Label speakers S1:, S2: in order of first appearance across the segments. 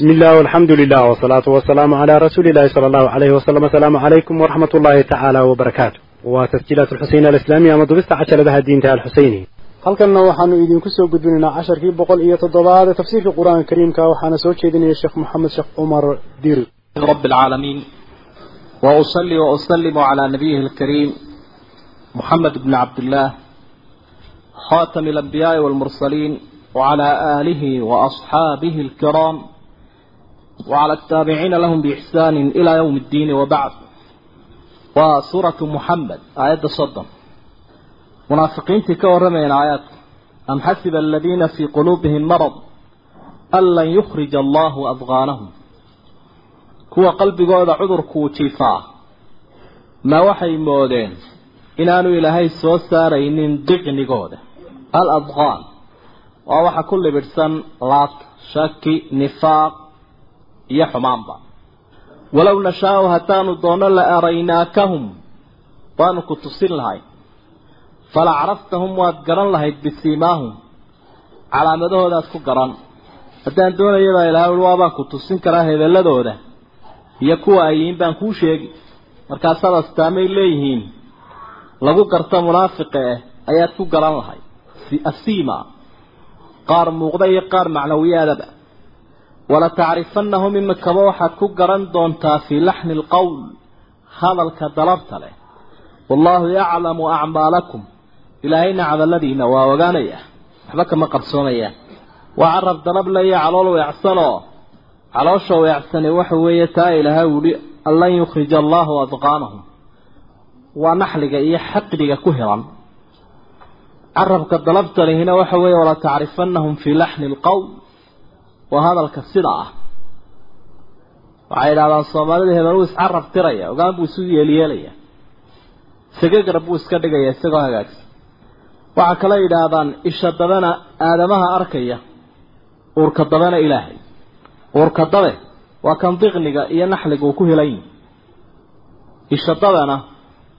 S1: بسم الله والحمد لله والصلاة والسلام على رسول الله صلى الله عليه وسلم السلام عليكم ورحمة الله تعالى وبركاته وتسجيلات الحسين الإسلامية مضبست عشر لها الدين تعالى الحسيني halkanna waxaanu idinku soo gudbinaynaa casharkii boqol iyo toddobaad ee tafsiirka qur-aanka kariimka waxaana soo jeedinaya sheekh maxamed sheekh cumar dir
S2: رب العالمين وأصلي وأسلم على نبيه الكريم محمد بن عبد الله خاتم الأنبياء والمرسلين وعلى آله وأصحابه الكرام وعلى التابعين لهم بإحسان إلى يوم الدين وبعد وسورة محمد آيات الصدم منافقين تكورمين آيات أم حسب الذين في قلوبهم مرض أن لن يخرج الله أضغانهم kuwa qalbigooda cudurkuu jiifaa ma waxay moodeen inaanu ilaahay soo saaraynin diqnigooda al adqaan waa waxa ku libidhsan laabta shaki nifaaq iyo xumaanba. Walow nashaau haddaanu doono la araynaakahum waanu ku tusin lahay fala caraftahum waad garan lahayd bisiimaahum calaamadahoodaad ku garan. Haddaan doonayabaa ilahay ui waabaan ku tusin karaa hebeladooda iyo kuwa ay yihiin baan kuu sheegi. Markaasaad astaamay leeyihiin lagu garto munaafiqa ah ayaad ku garan lahay asiima qaar muuqda iyo qaar macnawiyaadaba wala tacrifanahum imikaba waxaad ku garan doontaa fii laxni alqowl hadalka dalabta leh. Wallaahu yaclamu acmaalakum ilaahayna cadaladiina waa ogaanaya waxba kama qarsoomayaan waa carab dalab leyo calool weecsanoo caloosha weecsani waxa weeye taa ilaahay wuli an lan yukhrija allahu adqaanahum waa naxliga iyo xaqdiga ku hiran. Carabka dalabta lihina waxa weeye wala tacrifanahum fii laxni alqowl waa hadalka sida ah. Waxay idhahdaan soomaalida hebel uu iscarab tiraya ogaan buu isu yeelyeelaya sagagarab buu iska dhigaya isagoo hagaagsan. Waxaa kale yidhaahdaan isha dabana aadamaha arkaya uurka dabana ilaahay. Uurka dabe waa kan diqniga iyo naxliga uu ku helan yihi isha dabena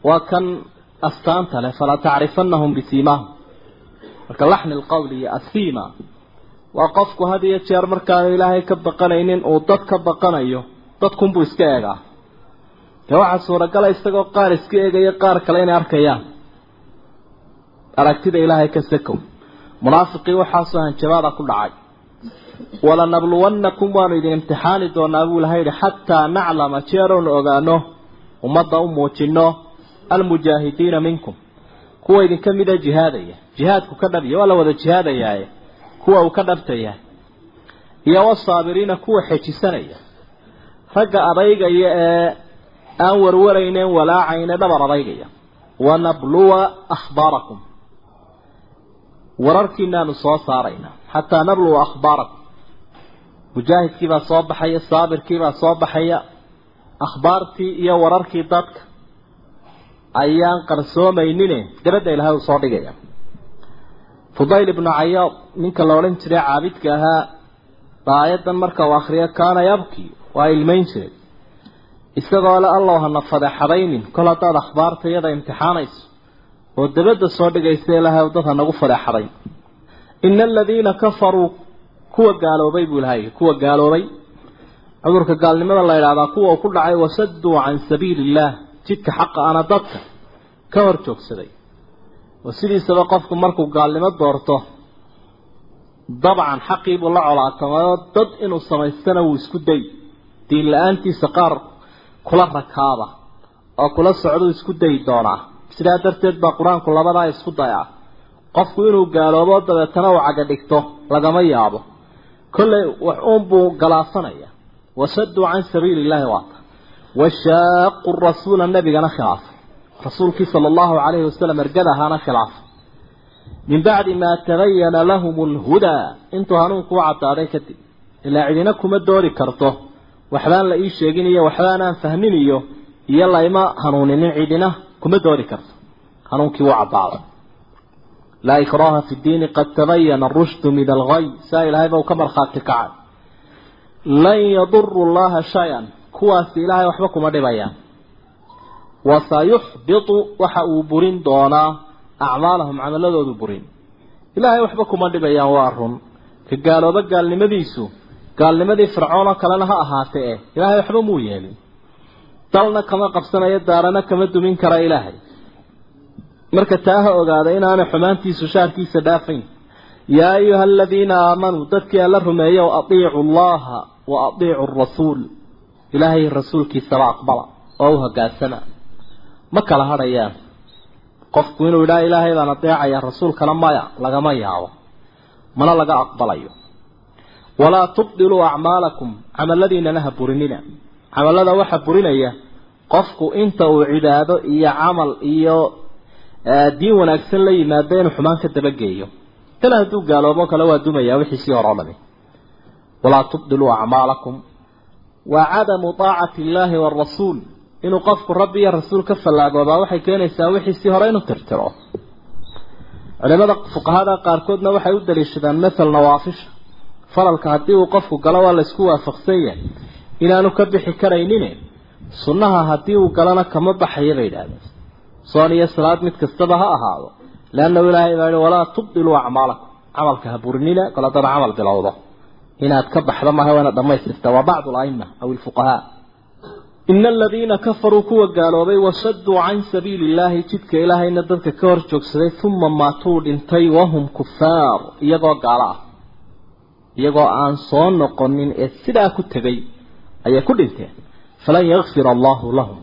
S2: waa kan astaanta leh falaa tacrifanahum bisiimaahum. Marka laxni alqowl iyo asiima waa qofku had iyo jeer markaanu ilaahay ka baqanaynin uu dad ka baqanayo dadkunbuu iska eegaa. Dee waxaa suuragala isagoo qaar iska eegaya qaar kale inay arkayaan. Aragtida ilaahay ka sakow munaafiqii waxaasoo hanjabaada ku dhacay. Walanabluwannakum waanu idin imtixaani doonaa buu ilahay yihi xataa naclama jeerownu ogaano ummadda u muujino almujaahidiina minkum. Kuwa idinka mida jihaadaya. Jihaadku ka dhabya waa la wada jihaadayaaye kuwa uu ka dhabtaya iyo wasaabiriina kuwa xejisanaya. Ragga adaygaya ee aan warwarayneen walaacayne dhabar adaygaya. Wanabluwa akhbaarakum. Wararkiinaanu soo saaraynaa xataa nabluwa akhbaarakum. Mujaahidkiibaa soo baxaya saabirkiibaa soo baxaya akhbaartii iyo wararkii dadka ayaan qarsoomaynine dabadda ilahay uu soo dhigaya fudayl ibnu cayaad ninka la odhan jiray caabidka ahaa aayaddan marka uu akriyo kaana yabki waa ilmayn jiray. Isagoo le allow hana fadeexadaynin kol haddaad akhbaarta iyada imtixaanayso oo dabadda soo dhigaysa ilaahay dad hanagu fadeexadayn ina aladiina kafaruu kuwa gaaloobay buu ilahay kuwa gaaloobay. Cudurka gaalnimada la yidhahdaa kuwa uu ku dhacay wasaduu can sabiili illaah jidka xaqa ana dadka ka hor joogsaday oo sidiisaba qofku markuu gaalnimo doorto dabcan xaqiibuu la colaatamayo dad inuu samaystana wuu isku day. Diin la'aantiisa qaar kula rakaaba oo kula socduu isku dayi doonaa. Sidaa darteed baa qur'aanku labadaa isku dayaa. Qofku inuu gaaloobo dabeetana uu caga dhigto lagama yaabo. Kollay wax uunbuu galaasanaya wasaduu can sabiili illaahi waata washaaqu rasuula nabigana khilaafay rasuulkii sala allahu calayhi wasalam ergada ahaana khilaafay min bacdi maa tabayana lahum alhudaa intuu hanuunku u caddaaday kadib ilaa cidina kuma doori karto. Waxbaan la ii sheegin iyo waxbaanaan fahmin iyo iyo layma hanuuninin cidina kuma doori karto. Hanuunkii wuu caddaaday. Laa ikraaha fi ddiini qad tabayana arushdu min alghay saa ilaahay ba u ka markhaati kacay. Lan yaduru llaha shay-an. Kuwaasi ilaahay waxba kuma dhibayaan wasayuxbitu waxa uu burin doonaa acmaalahum camaladoodu burin. Ilaahay waxba kuma dhibayaan waa run. Ka gaalooba gaalnimadiisu gaalnimadii fircoon oo kalena ha ahaatee eh ilaahay waxba muu yeelin dalna kama qabsanayo daarana kama dumin kara ilaahay. Marka taa ha ogaada inaanay xumaantiisu shaarkiisa dhaafayn yaa ayuha aladiina aamanuu dadkii alla rumeeya atiicu allaha wa atiicu arasuul ilaahay rasuulkiisaba aqbala oo u hogaansama ma kala hadhayaan? Qofku inuu idhaa ilaahay baan adeecaya rasuulkana maya lagama yaabo mana laga aqbalayo. Walaa tubdiluu acmaalakum camaladiinana ha burinina. Camalada waxa burinaya qofku inta uu cibaado iyo camal iyo diin wanaagsan la yimaado inuu xumaan ka dabageeyo kale hadduu gaaloobo kale waa dumayaa wixiisii hore o dhami walaa tubdiluu acmaalakum wa cadamu taacati illaahi waarasuul inuu qofku rabbi iyo rasuul ka fallaagoobaa waxay keenaysaa wixiisii hore inuu tirtiro. Culimada fuqahada qaarkoodna waxay u daliishadaan mathal nawaafisha faralka haddii uu qofku galo waa laysku waafaqsan yahay. Inaanu ka bixi karaynin sunnaha haddii uu galana kama baxaya bay yidhahdeen soon iyo salaad mid kastaba ha ahaado. Leannahu ilaahay baa yihi walaa tubdiluu acmaalakum. Camalka ha burinina kol camal bilowdo. Inaad ka baxdo maaha waa inaad dhamaystirta waa bacdu alaima aw ilfuqahaa ina aladiina kafaruu kuwa gaaloobay wasaduu can sabiili illaahi jidka ilaahayna dadka ka hor joogsaday uma maatuu dhintay wahum kufaar iyagoo gaalo ah iyagoo aan soo noqonin ee sidaa ku tegay ayay ku dhinteen falan yakfir allahu lahum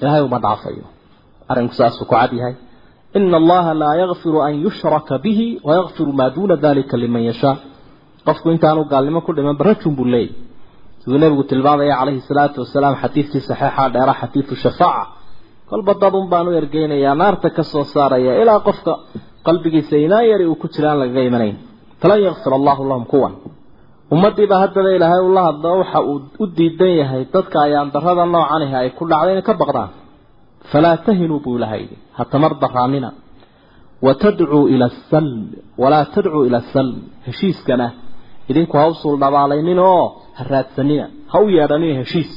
S2: ilaahay uma dhaafayo arrinku saasuu ku cad yahay ina allaha laa yakfiru an yushraka bihi wayakfiru maa duuna dalika liman yashaa qofku intaanu gaalnimo ku dhiman barajun buu leeyay siduu nabigu tilmaamaya calayhi salaatu wasalaam xadiidkii saxiixa dheera xadiidu shafaaca. Kolba dad baan u ergeynayaa naarta ka soo saaraya ilaa qofka qalbigiisa inaan yari uu ku jira aan lagaga imanayn. Falan yakfir allahu lahum kuwan ummadiiba haddaba ilaahay ula hadlo waxa uu u diidan yahay dadka ayaan darada noocanihi ay ku dhacday inay ka baqdaan. Falaa tahinuu buu ilahay yidhi ha tamar daraanina watadcuu ila asalm walaa tadcuu ila asalm heshiiskana idinku ha usuul dhabaalaynin oo ha raadsanina ha u yeedhanina heshiis.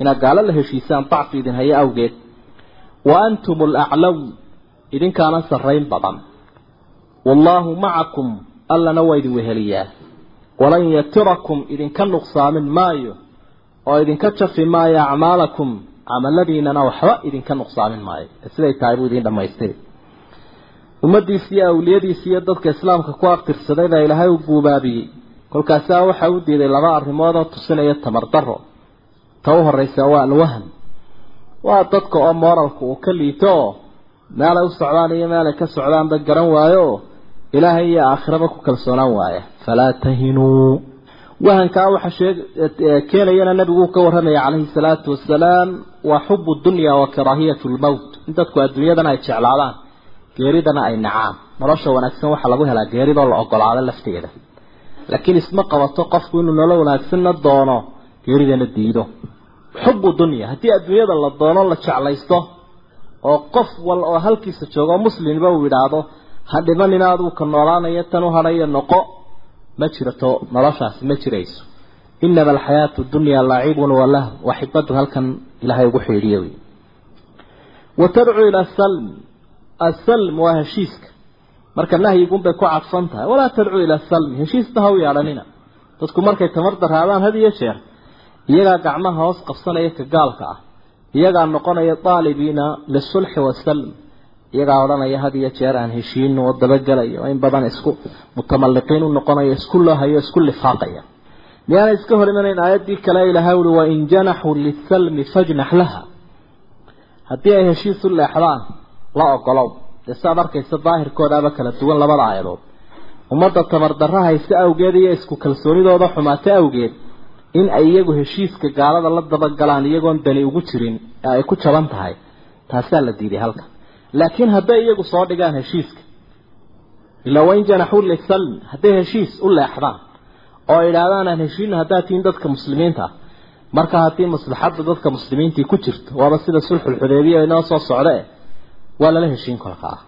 S2: Inaad gaalo la heshiisaan dacfi idin hayo awgeed. Wa antum alaclow idinkaana sarrayn badan. Wallaahu macakum allana waa idin weheliyaa. Walan yatirakum idinka nuqsaamin maayo oo idinka jafi maayo acmaalakum camaladiinana waxba idinka nuqsaamin maayo. Siday tahay buu idin dhamaystiri ummadiisi iyo iyo dadka islaamka ku aftirsaday baa ilaahay u guubaabiyey kolkaasaa waxa u diiday laba arrimood oo tusinaya tamardaro ta u horeysa waa alwahan. Waa dadka oo moralka uu ka liito oo meelay u socdaan iyo meelay ka socdaanba garan waayo oo ilaahay iyo aakhiraba ku kalsoonaan waaya falaa tahinuu wahankaa waxa sheeg keenayana nabigu ka warramaya calayhi salaatu wasalaam waa xubu dunya wa karaahiyatu lmowt in dadku adduunyadan ay jeclaadaan geeridana ay nacaan. Nolosha wanaagsan waxaa lagu helaa geeridoo la ogolaado lafteeda laakiin isma qabato qofku inuu nolol wanaagsanna doono geeridana diido. Xubu dunya haddii adduunyada la doono la jeclaysto oo qof wal oo halkiisa joogo muslimba uu yidhaahdo ha dhimanin aduu ka noolaanayo tan u noqo ma jirato noloshaasi ma jirayso. Inama alxayaatu dunya laacibun walah waxibadu halkan ilaahay ugu xiidhiyo wey wa tadcuu ila salm asalm waa heshiiska marka nahyigunbay ku cadfan tahay walaa tadcuu ila salm heshiisna ha u yeedhanina dadku markay tamar daraadaan had iyo jeer iyagaa gacmaha hoos qabsanaya ka gaalka ah. Iyagaa noqonaya daalibiina lisulxi wasalm iyagaa odhanaya had iyo jeer aan heshiino oo dabagelayo in badan isku mutamalliqiin u noqonayo isku loohayo isku lifaaqaya. Miyaana iska hor imanayn aayaddii kale ilahay uri wain janaxuu lisalmi fajnax laha. Haddii ay heshiis u leexdaan la ogolow saad arkaysa daahirkoodaaba kala duwan labada aayadood. Ummadda tamardarra hayse awgeed iyo isku kalsoonidooda xumaate awgeed in ay iyagu heshiiska gaalada la dabagalaan iyagoon dani ugu jirin ee ay ku jaban tahay taasaa la diiday halka. Laakiin hadday iyagu soo dhigaan heshiiska ilaa wain janaxuu lisalm hadday heshiis u leexdaan oo idhaahdaan aan heshiino haddaad tihiin dadka muslimiinta ah. Marka haddii maslaxadda dadka muslimiintii ku jirto waaba sida sulxulxudeybiya inoo soo socdee waa lala heshiin kolkaa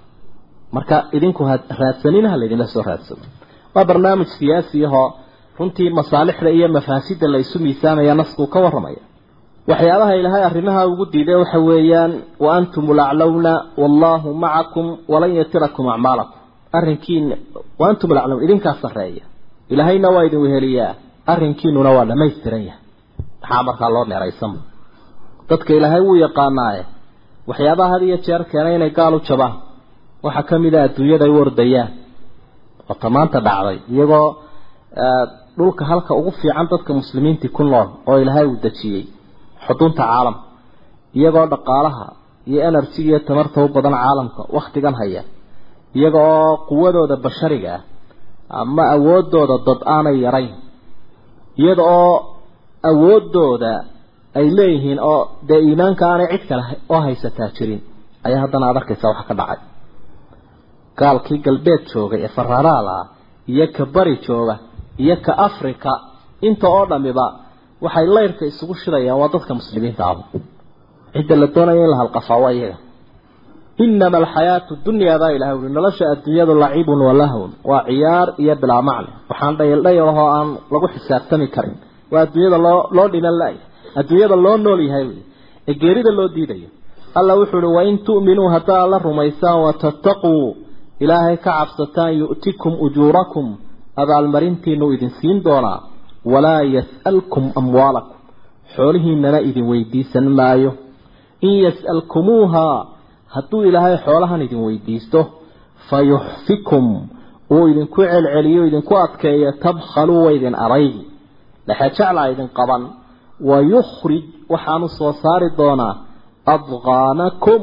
S2: marka idinku ha raadsanina ha laydinla soo raadsano waa barnaamij siyaasi ahoo runtii masaalixda iyo mafaasida la isu miisaamaya naskuu ka warramaya. Waxyaabaha ilaahay arrimaha ugu diiday waxa weeyaan wa antum laclowna wallaahu macakum walan yatirakum acmaalakum. Arrinkiina wa antum laclowna idinkaa sarreeya. Ilaahayna waa idin weheliyaa arrinkiinuna waa dhamaystiran yahay. Maxaa markaa loo dheeraysama dadka ilaahay wuu yaqaanaaye waxyaabaha had iyo jeer keenay inay gaal u jabaan. Waxaa ka mid a adduunyada ay u ordayaan oo tamaanta dhacday iyagoo dhulka halka ugu fiican dadka muslimiintii ku nool oo ilaahay uu dejiyey xudunta caalamka iyagoo dhaqaalaha iyo enerjiga iyo tamarta u badan caalamka wakhtigan haya iyaga oo quwadooda bashariga ah ama awoodooda dad aanay yarayn iyada oo awoodooda ay leeyihiin oo dee iimaanka aanay cid kale oo haysataa jirin ayaa haddana aad arkaysaa waxa ka dhacay. Gaalkii galbeed joogay ee faraaraal ah iyo ka bari jooga iyo ka africa inta oo dhamiba waxay layrka isugu shidayaan waa dadka muslimiinta ah cidda la doonaya in la halqafaa iyaga. Inama alxayaatu dunyaa baa ilahay uri nolosha adduunyadu lacibun walahwn waa ciyaar iyo bilaa macne waxaan dhayal dhayalahoo aan lagu xisaabtami karin. Waa adduunyada loo loo dhiman la-ya adduunyada loo nool yahay wey ee geerida loo diidayo. Alla wuxuu uhi wain tu'minuu haddaad la rumaysaan watattaquu ilaahay ka cabsataan yu'tikum ujuurakum abaalmarintiinu idin siin doonaa walaa yas'alkum amwaalakum. Xoolihiinana idin weydiisan maayo. In yas'alkumuuhaa hadduu ilaahay xoolahan idin weydiisto fayuxfikum uu idinku celceliyo idinku adkeeyo tabkhaluu wa idin araygi laxajaclaa idin qaban wayukhrij waxaanu soo saari doonaa adqaanakum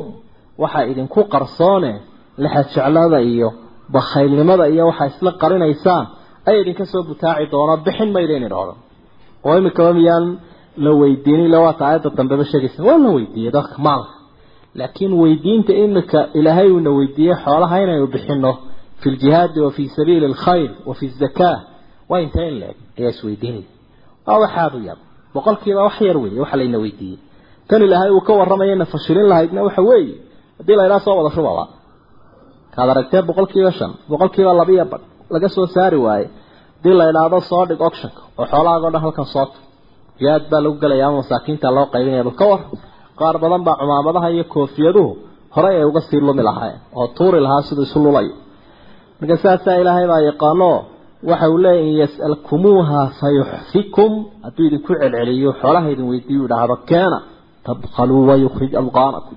S2: waxaa idinku qarsoone laxajeclada iyo bakhaylnimada iyo waxaa isla qarinaysaan ay idinka soo butaaci doono bixin maydayn idhahdo oo imikaba miyaan la weydiinin ila waata aayadda dambeba sheegaysa waa la weydiiyey dadka maalka laakiin weydiinta imika ilaahay uuna weydiiyey xoolaha inaynu bixino fi ljihaadi wa fii sabiili alkhayr wa fi zakaa waa intee in leeg ayaa isweydiinaya waa waxaadu yar boqolkiiba wax yar weeye waxa layna weydiiyey. Tan ilaahay uu ka warramayana fashilin lahaydna waxa weeye haddii la idhaha soo wada shubaba kaad aragtee boqolkiiba shan boqolkiiba labiya badh laga soo saari waaye haddii la idhaahdo soo dhig ocshanka oo xoolahaago dhan halkan soo tu jihaad baa lagu gelayaa ama masaakiinta loo qaybinaya bal ka war. Qaar badan baa cumaamadaha iyo koofiyaduhu horey ay uga sii lumi lahaayeen oo tuuri lahaa siduu isu lulayo. Marka saasaa ilaahay baa yaqaano waxa uu leeyahy in yas'alkumuuha fayuxfikum. Hadduu idinku celceliyo xoolaha idin weydiiyu idhaahdo keena tabkhaluu wayukhrij adqaanakum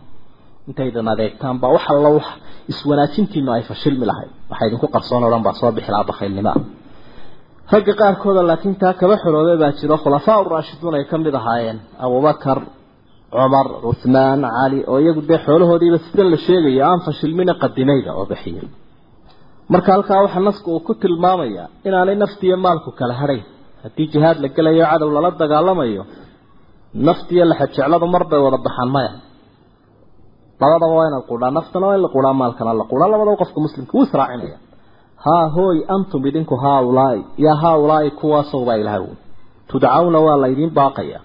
S2: intaydan adeegtaan baa wax alla wax iswanaajintiinu ay fashilmi lahayd. Waxa idinku qarsoon oo dhan baa soo bixi lahaa bakhaylnimo ah ragga qaarkooda laakiin taa kaba xoroobay baa jiro. Khulafaa uraashiduun ay ka mid ahaayeen abubakar cumar cuthmaan cali oo iyagu dee xoolahoodiiba sidan la sheegayo aan fashilmina qadimayda oo bixiyay marka halkaa waxaa nasku uu ku tilmaamayaa inaanay naftiiyo maalku kala hadhayn haddii jihaad la gelayo cadow lala dagaalamayo naftiiyo laxajecladu mar bay wada baxaan maya. Labadaba waa inaad qudhaa naftana waa in la qudhaa maalkana la qudhaa labadaba qofka muslimka wuu israacinaya haa hooy antum idinku haaulaai yaa haaulaai kuwaasow baa ilaha wey tudcawna waa laydiin baaqaya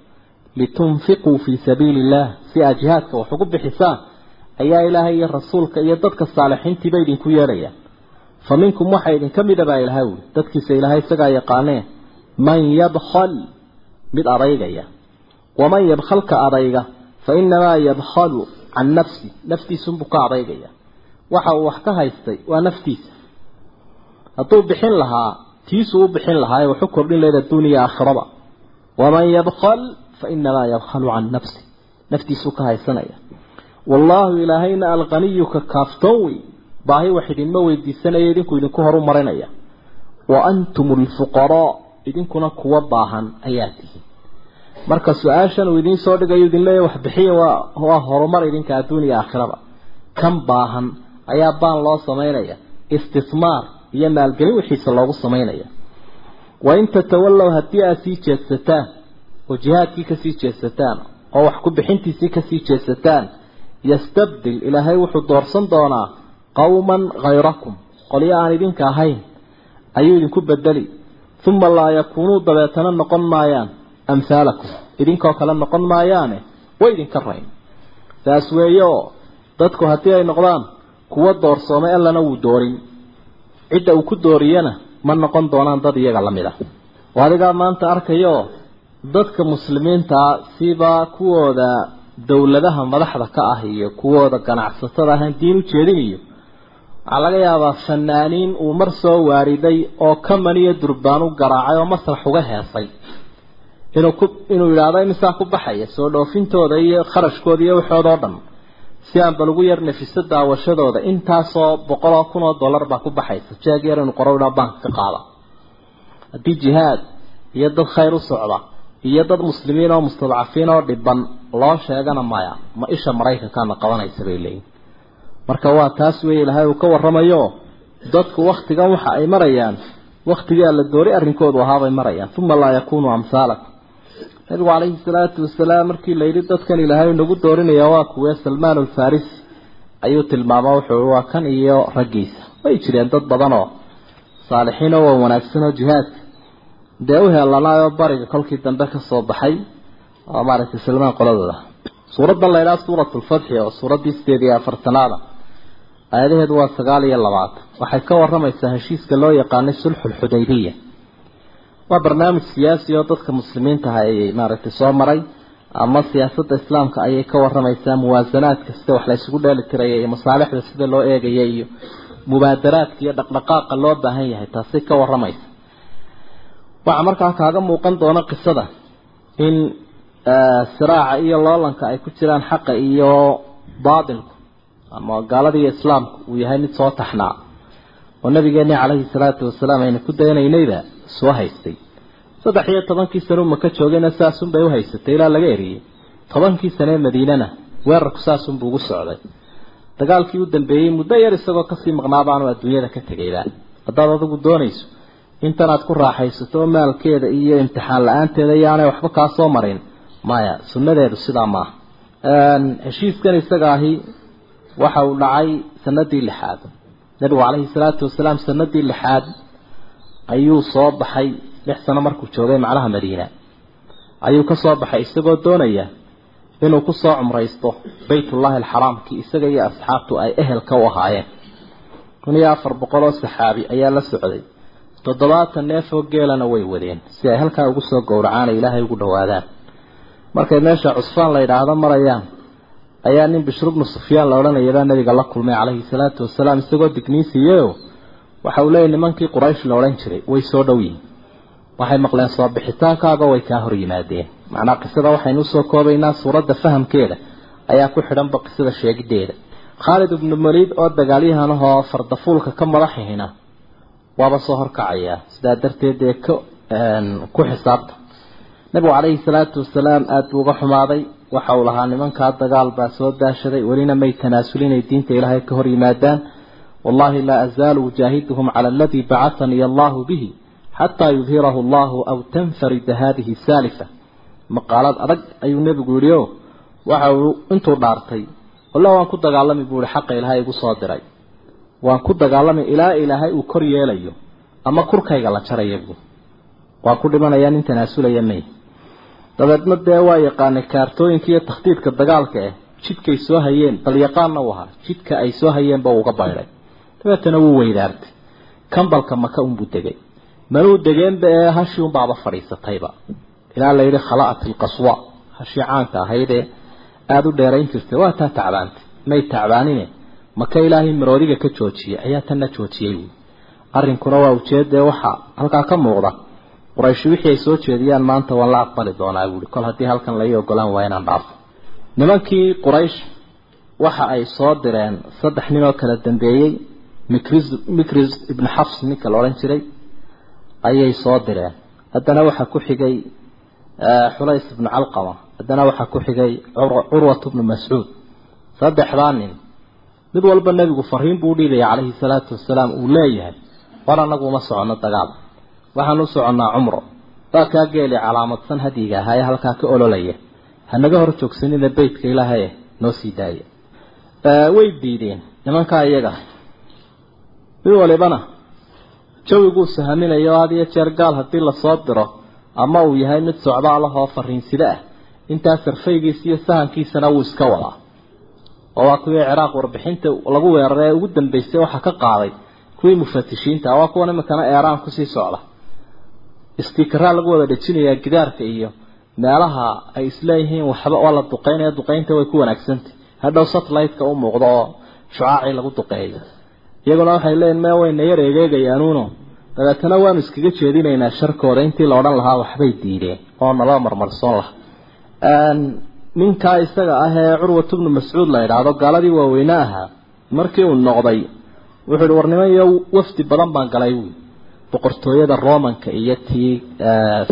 S2: litunfiquu fii sabiili illaah si aad jihaadka wax ugu bixisaan ayaa ilaahay iyo rasuulka iyo dadka saalixiintiiba idinku yeedhayaan fa minkum waxaa idinka mida baa ilahay wy dadkiisa ilaahay isagaa yaqaanee man yabkhal mid adaygaya waman yabkhalka adayga fa inamaa yabkhalu can nafsi naftiisunbuu ka adaygaya waxa uu wax ka haystay waa naftiisa. Hadduu bixin lahaa tiisuu u bixin lahaa ee waxu kordhin lahayd adduuniya aakhiraba waman yabkhal fa inamaa yabkhalu can nafsi naftiisuu ka haysanaya wallaahu ilaahayna alqaniyu ka kaaftoon wey baahi wax idinma weydiisanaya idinku idinku horu marinaya. Wa antum alfuqaraa idinkuna kuwa baahan ayaa tihiin marka su'aashan uu idiin soo dhigayo idin leeyahy wax bixiya waa waa horumar idinka adduuniya aakhiraba kan baahan ayaa baan loo samaynaya. Istismaar iyo maalgelin wixiisa loogu samaynaya. Wain tatawallow haddii aad sii jeedsataan oo jihaadkii ka sii jeedsataan oo wax ku bixintiisii ka sii jeedsataan yastabdil ilaahay wuxuu doorsan doonaa qowman hayrakum qolyo aan idinka ahayn ayuu idinku bedeli uma laa yakuunuu dabeetana noqon maayaan amhaalakum idinkoo kale noqon maayaane way idinka rayn. Saas weeye oo dadku haddii ay noqdaan kuwa doorsoomay allana wuu doorin. Cidda uu ku dooriyana ma noqon doonaan dad iyaga la mid ah. Oo adigaa maanta arkayo dadka muslimiintaa siba kuwooda dowladaha madaxda ka ah iyo kuwooda ganacsatada ahaan diin u jeedinayo waxaa laga yaabaa fanaaniin uu mar soo waariday oo kaman iyo durbaan u garaacay oo masrax uga heesay. Inuu ku inuu yidhaahdo imisaa ku baxaya? Soo dhoofintooda iyo kharashkooda iyo waxooda oo dhan. Si aan bal ugu yar nafiso daawashadooda intaasoo boqol oo kun oo dollar baa ku baxaysa. Jeeg yar inuu qoro idhaa banka ka qaada. Haddii jihaad iyo dad khayr u socda iyo dad muslimiin oo mustadcafiin oo dhiban loo sheegana maya ma isha maraykankaana qabanaysa bay leeyihiin marka waa taas wey ilahay uu ka waramayo dadku waktigan waxa ay marayaan waktigii alla doori arrinkoodu ahaabay marayaan. Uma laa yakunuu amhaalakum nabigu calayhi salaatu wasalaam markii la yidhi dadkan ilaahay nagu doorinaya waa kuwee salmaan alfarisi ayuu tilmaama wuxuu waa kan iyo raggiisa. Way jireen dad badan oo saalixiin oo waa wanaagsan oo jihaadka dee u heelanaayoo bariga kolkii dambe ka soo baxay? Oo maaragtay salmaan qoladooda. Suuraddan la ydhaha suurat lfatxi oo suuraddii sideed iyo afartanaada aayadaheedu waa sagaal iyo labaatan waxay ka waramaysaa heshiiska loo yaqaanay sulxulxudaybiya waa barnaamij siyaasi oo dadka muslimiintaha ayay maaragtay soo maray ama siyaasadda islaamka ayay ka waramaysaa muwaasanaadka sida wax la isugu dheeli tiraya iyo masaalixda sida loo eegaya iyo mubaadaraadka iyo dhaqdhaqaaqa loo baahan yahay taasi ka waramaysa waxaa markaa kaaga muuqan doona qisada in siraaca iyo loolanka ay ku jiraan xaqa iyo baatilku ama gaalada islaamku uu yahay mid soo taxnaa. Oo nabigeeni calayhi salaatu wasalaam ayna ku daynaynayba soo haystay. Saddex iyo tobankii sane u maka joogayna saasunbay uhaysatay ilaa laga eriyey. Tobankii sane madiinana weerarku saasunbuu ugu socday. Dagaalkii u dambeeyey muddo yar isagoo ka sii maqnaabaanu adduunyada ka tegayba haddaad adigu doonayso intanaad ku raaxaysato maalkeeda iyo imtixaan la'aanteeda iyaanay waxba kaa soo marin maya sunnadeedu sidaa maaha. Heshiiskan isaga ahi waxa uu dhacay sanadii lixaad. Nabigu calayhi salaatu wasalaam sanadii lixaad ayuu soo baxay lix sano markuu joogay macnaha madiina. Ayuu ka soo baxay isagoo doonaya inuu ku soo cumraysto baytullaahi alxaraamkii isaga iyo asxaabtu ay ehelka u ahaayeen. Kun iyo afar boqol oo saxaabi ayaa la socday. Toddobaatan neefoo geelana way wadeen si ay halkaa ugu soo gowracaan ay ilaahay ugu dhowaadaan. Markay meesha cusfaan la yidhaahdo marayaan ayaa nin bishru bnu sufyaan la odhanayabaa nabiga la kulmay calayhi salaatu wasalaam isagoo digniin siiyeyo waxa uu leeyahy nimankii quraysh la odhan jiray way soo dhow yihiin waxay maqleen soo bixitaankaaga way kaa hor yimaadeen. Macnaa qisada waxaynu u soo koobaynaa suuradda fahamkeeda ayaa ku xidhanba qisada sheegideeda khaalid ibnu maliid oo dagaalyahanahoo fardafuulka ka madaxihina waaba soo horkacayaa sidaa darteed dee k ku xisaabta. Nabigu calayhi salaatu wasalaam aada buu uga xumaaday waxa uu lahaa nimankaa dagaal baa soo daashaday welina may tanaasulin ay diinta ilaahay ka hor yimaadaan. Wallahi laa azaalu ujaahiduhum cala aladii bacahanii allahu bihi xataa yudhirahu allahu aw tanfarida hadihi saalifa. Maqaalad adag ayuu nebigu yidhi o waxa uu intuu dhaartay walla waan ku dagaalami buu ihi xaqa ilaahay igu soo diray. Waan ku dagaalamay ilaa ilaahay uu kor yeelayo ama kurkayga la jaraya buu waan ku dhimanayaa nin tanaasulaya may dabeedna dee waa yaqaanay kaartooyinka iyo takhdiidka dagaalka eh? Jidkay soo hayeen bal yaqaanna u ahaa. Jidka ay soo hayeenba uga baydhay. Dabeetana wuu weydaartay. Kambalka maka unbuu degay. Manuu degeenba ee hashii unbaaba fadhiisatayba. Ilaa la yidhi khala'at ilqaswa hashii caanka ahaydee aada u dheerayn jirtay. Waa taa tacbaantay may tacbaanine. Maka ilaahay maroodiga ka joojiyay ayaa tanna joojiyey. Buui arrinkuna waa ujeedee waxaa halkaa ka muuqda quraysh wixii ay soo jeediyaan maanta waan la aqbali doonaa buui kol haddii halkan lai ogolaan waa inaan dhaafo. Nimankii quraysh waxa ay soo direen saddex nin oo kala dambeeyey mikris mikris ibnu xafs ninka la odhan jiray ayay soo direen. Haddana waxaa ku xigay xulays ibnu calqama. Haddana waxaa ku xigay curwat bnu mascuud. Saddexdaa nin. Mid walba nebigu fariin buu udhiibaya calayhi salaatu wasalaam uu leeyahay war anagu uma soconno dagaal waxaan u soconnaa cumro. Waa kaa geeli calaamadsan hadyiga ahaa ee halkaa ka ololaya hanaga hor joogsanina beytka ilaahaye noo sii daaya way diideen. Nimankaa iyaga. Mid walibana jawiguu sahaminayo had iyo jeer gaal haddii la soo diro ama uu yahay mid socdaalahoo fariinsida ah. Intaa sarfaygiisa iyo sahankiisana wuu iska wadaa oo waa kuwii ciraaq warbixinta lagu weeraray ee ugu dambeysay waxaa ka qaaday kuwii mufatishiinta waa kuwan iminkana eeraan ku sii socda istikaraa lagu wada dhejinayaa gidaarka iyo meelaha ay isleeyihiin waxba waa la duqeynaya duqeynta way ku wanaagsantay hadhow satellite-ka u muuqdo oo shucaacii lagu duqeeyo. Iyaguna waxay leeyihiin me wayna yar egeegayaanuuno dabeetana waanu iskaga jeedinaynaa sharkooda. Intii la odhan lahaa waxbay diideen oo naloo marmarsoon laha ninkaa isaga ah ee curwatu bnu mascuud la idhaahdo gaaladii waaweyne ahaa markii uu noqday wuxuu warnimo iyo wafdi badan baan galay wy boqortooyada romanka iyo tii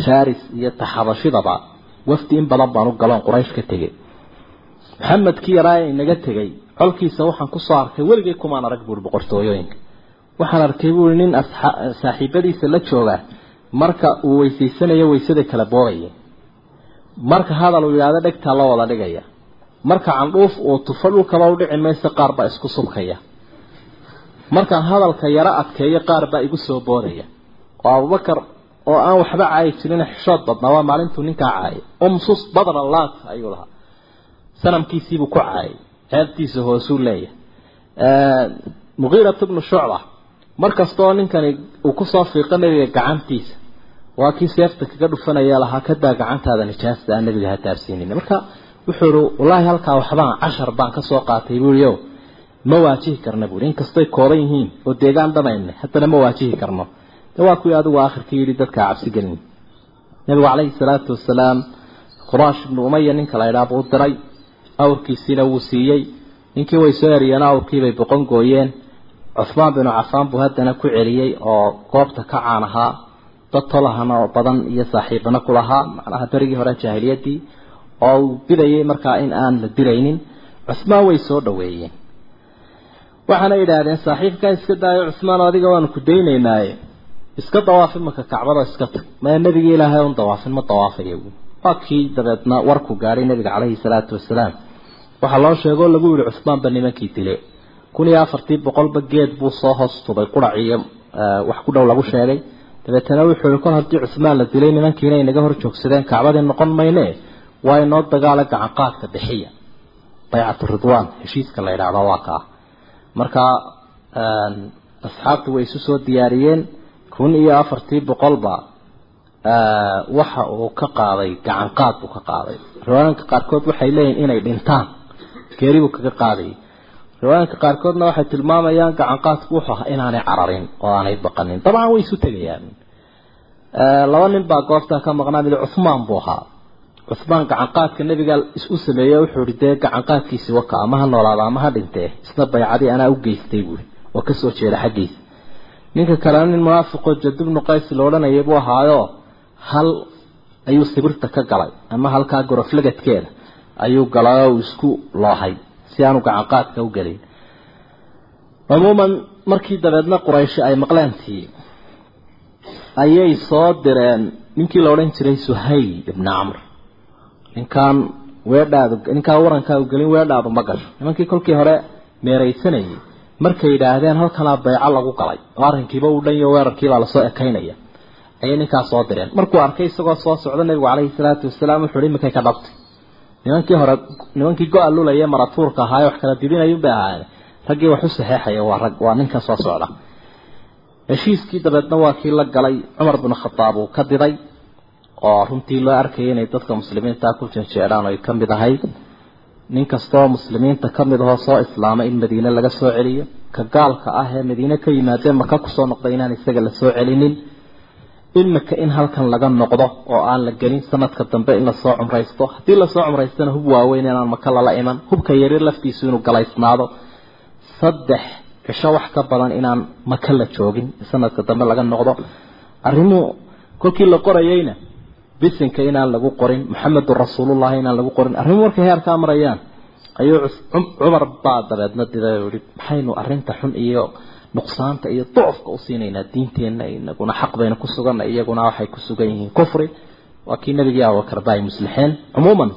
S2: faris iyo taxabashidaba wafdi in badan baan u galoon quraysh ka tegay maxamedkii yaraa ee inaga tegay colkiisa waxaan ku soo arkay weligay kumaan arag buui boqortooyooyinka. Waxaan arkay buui nin saaxiibadiisa la jooga marka uu weysaysanayo weysada kala boogaya marka hadal uu yidhahdo dhegtaa loo wada dhigaya. Marka candhuuf uu tufo dhulkaba u dhici mayso qaar baa isku subkaya markaan hadalka yaro adkeeyo qaar baa igu soo boodaya oo abubakar oo aan waxba caayi jirin xishood badnaa waa maalintuu ninkaa caayay umsus badra laat ayuu lahaa. Sanamkiisiibuu ku caayay ceebtiisa hoosuu leeyahay. Muqiirat bnu shucba mar ninkani uu ku soo fiiqo gacantiisa waa kii seefta kaga dhufanaya lahaa kadaa gacantaada nijaasta aan nebiga ha taabsiinin marka wuxuu ihi wallaahi halkaa waxbaan cashar baan ka soo qaatay. Buui o ma waajihi karna buui inkastoy kooban yihiin oo deegaan dhamayna haddana ma waajihi karno. Waa kuwii adigu aakhirkii yidhi dadkaa cabsi gelin. Nabigu calayhi salaatu wasalaam khuraash ibnu umaya ninka la idhaa buu diray awrkiisiina wuu siiyey. Ninkii way soo eriyeen awrkiibay boqon gooyeen. Cuhmaan binu cafaan buu haddana ku celiyey oo goobta ka caan ahaa dad tolahana oo badan iyo saaxiibana ku lahaa. Macnaha berigii hore jaahiliyadii oo bidayay markaa in aan la diraynin. Cuhmaan way soo dhaweeyeen waxaana yidhaahdeen saaxiibkan iska daayo cuhmaan adiga waanu ku daynaynaaye iska dawaafin marka kacbada iska tag. Maya nebigii ilaahay un dawaafin ma dawaafaya buui waa kii dabeedna warku gaadhay nebiga caleyhi salaatu wasalaam waxaa loo sheegoo lagu yihi cuhmaanba nimankii dile kun iyo afartii boqolba geed buu soo hoos tubay qurac iyo wax ku dhow lagu sheegay. Dabeetana wuxuu yihi kol haddii cuhmaan la dilay nimankiina inaga hor joogsadeen kacbadii noqon mayne waa inoo dagaala gacanqaadka bixiya. Baycatu ridwaan heshiiska la yidhaahdo waa kaa marka asxaabtu way isu soo diyaariyeen kun iyo afartii boqolba waxa uu ka qaaday gacanqaad buu ka qaaday. Riwaayanka qaarkood waxay leeyihiin inay dhintaan geeri buu kaga qaadayay riwaayanka qaarkoodna waxay tilmaamayaan gacanqaadku wuxuu ahaa inaanay cararin oo aanay baqanin. Dabcan way isu tegayaan. Laba nin baa goobtaa ka maqnaa mid cuhmaan buu ahaa cuhmaan gacanqaadka nebiga u sameeyey wuxuu ihi dee gacanqaadkiisi waka ama ha noolaada ama ha dhintee isna baycadii anaa u geystay buui oo ka soo jeeda xaggiisa ninka kalena nin munaafiqoo jadubnu qays la odhanayay buu ahaayo hal ayuu sibirta ka galay ama halkaa goroflagadkeeda ayuu galay oo isku loohay si aanu gacanqaadka u gelin. Cumuuman markii dabeedna qurayshi ay maqleentii ayay soo direen. Ninkii la odhan jiray suhayl ibni camr ninkaan weedhaadu ninkaan warankaau gelin weedhaadu ma gasho. Nimankii kolkii hore meeraysanayay markay yidhaahdeen halkanaa bayco lagu galay oo arrinkiiba uu dhan iyo weerarkiibaa la soo ekaynaya ayay ninkaas soo direen. Markuu arkay isagoo soo socda nabigu calayhi salaatu wasalaam wuxuu imikay ka dhabtay. Nimankii hore nimankii go-a lulaya maratuurka ahaaye wax kala dibinayun bay ahaayeen. Raggii wax u saxeexaya waa rag waa ninka soo socda. Heshiiskii dabeedna waa kii la galay cumar binu khadaab uu ka diday oo runtii loo arkayay inay dadka muslimiinta ku janjeedhaan ay ka mid ahayd. Nin kastoo muslimiinta ka ahoo soo islaamay in madiine laga soo celiyo ka gaalka ah ee madiine ka yimaadeen maka ku soo noqday inaan isaga la celinin. Imika in halkan laga noqdo oo aan la gelin sanadka dambe in la soo cumraysto haddii la soo cumraystana hub waaweyn inaan maka lala iman hubka yaryar laftiisu inuu galaysnaado. Saddex cisho wax ka badan inaan maka la joogin sanadka dambe laga noqdo. Arrimuhu kolkii la qorayeyna bisinka inaan lagu qorin maxamedun rasuulullahi inaan lagu qorin. Arrimuhu markay heerkaa marayaan ayuu cumar baa dabeedna diday oo yihi maxaynu arrinta xun iyo nuqsaanta iyo ducufka u siinaynaa diinteenna inaguna xaq baynu ku suganna iyaguna waxay ku sugan yihiin kufri. Waa kii nabigii abubakar ba ay muslixeen. Cumuuman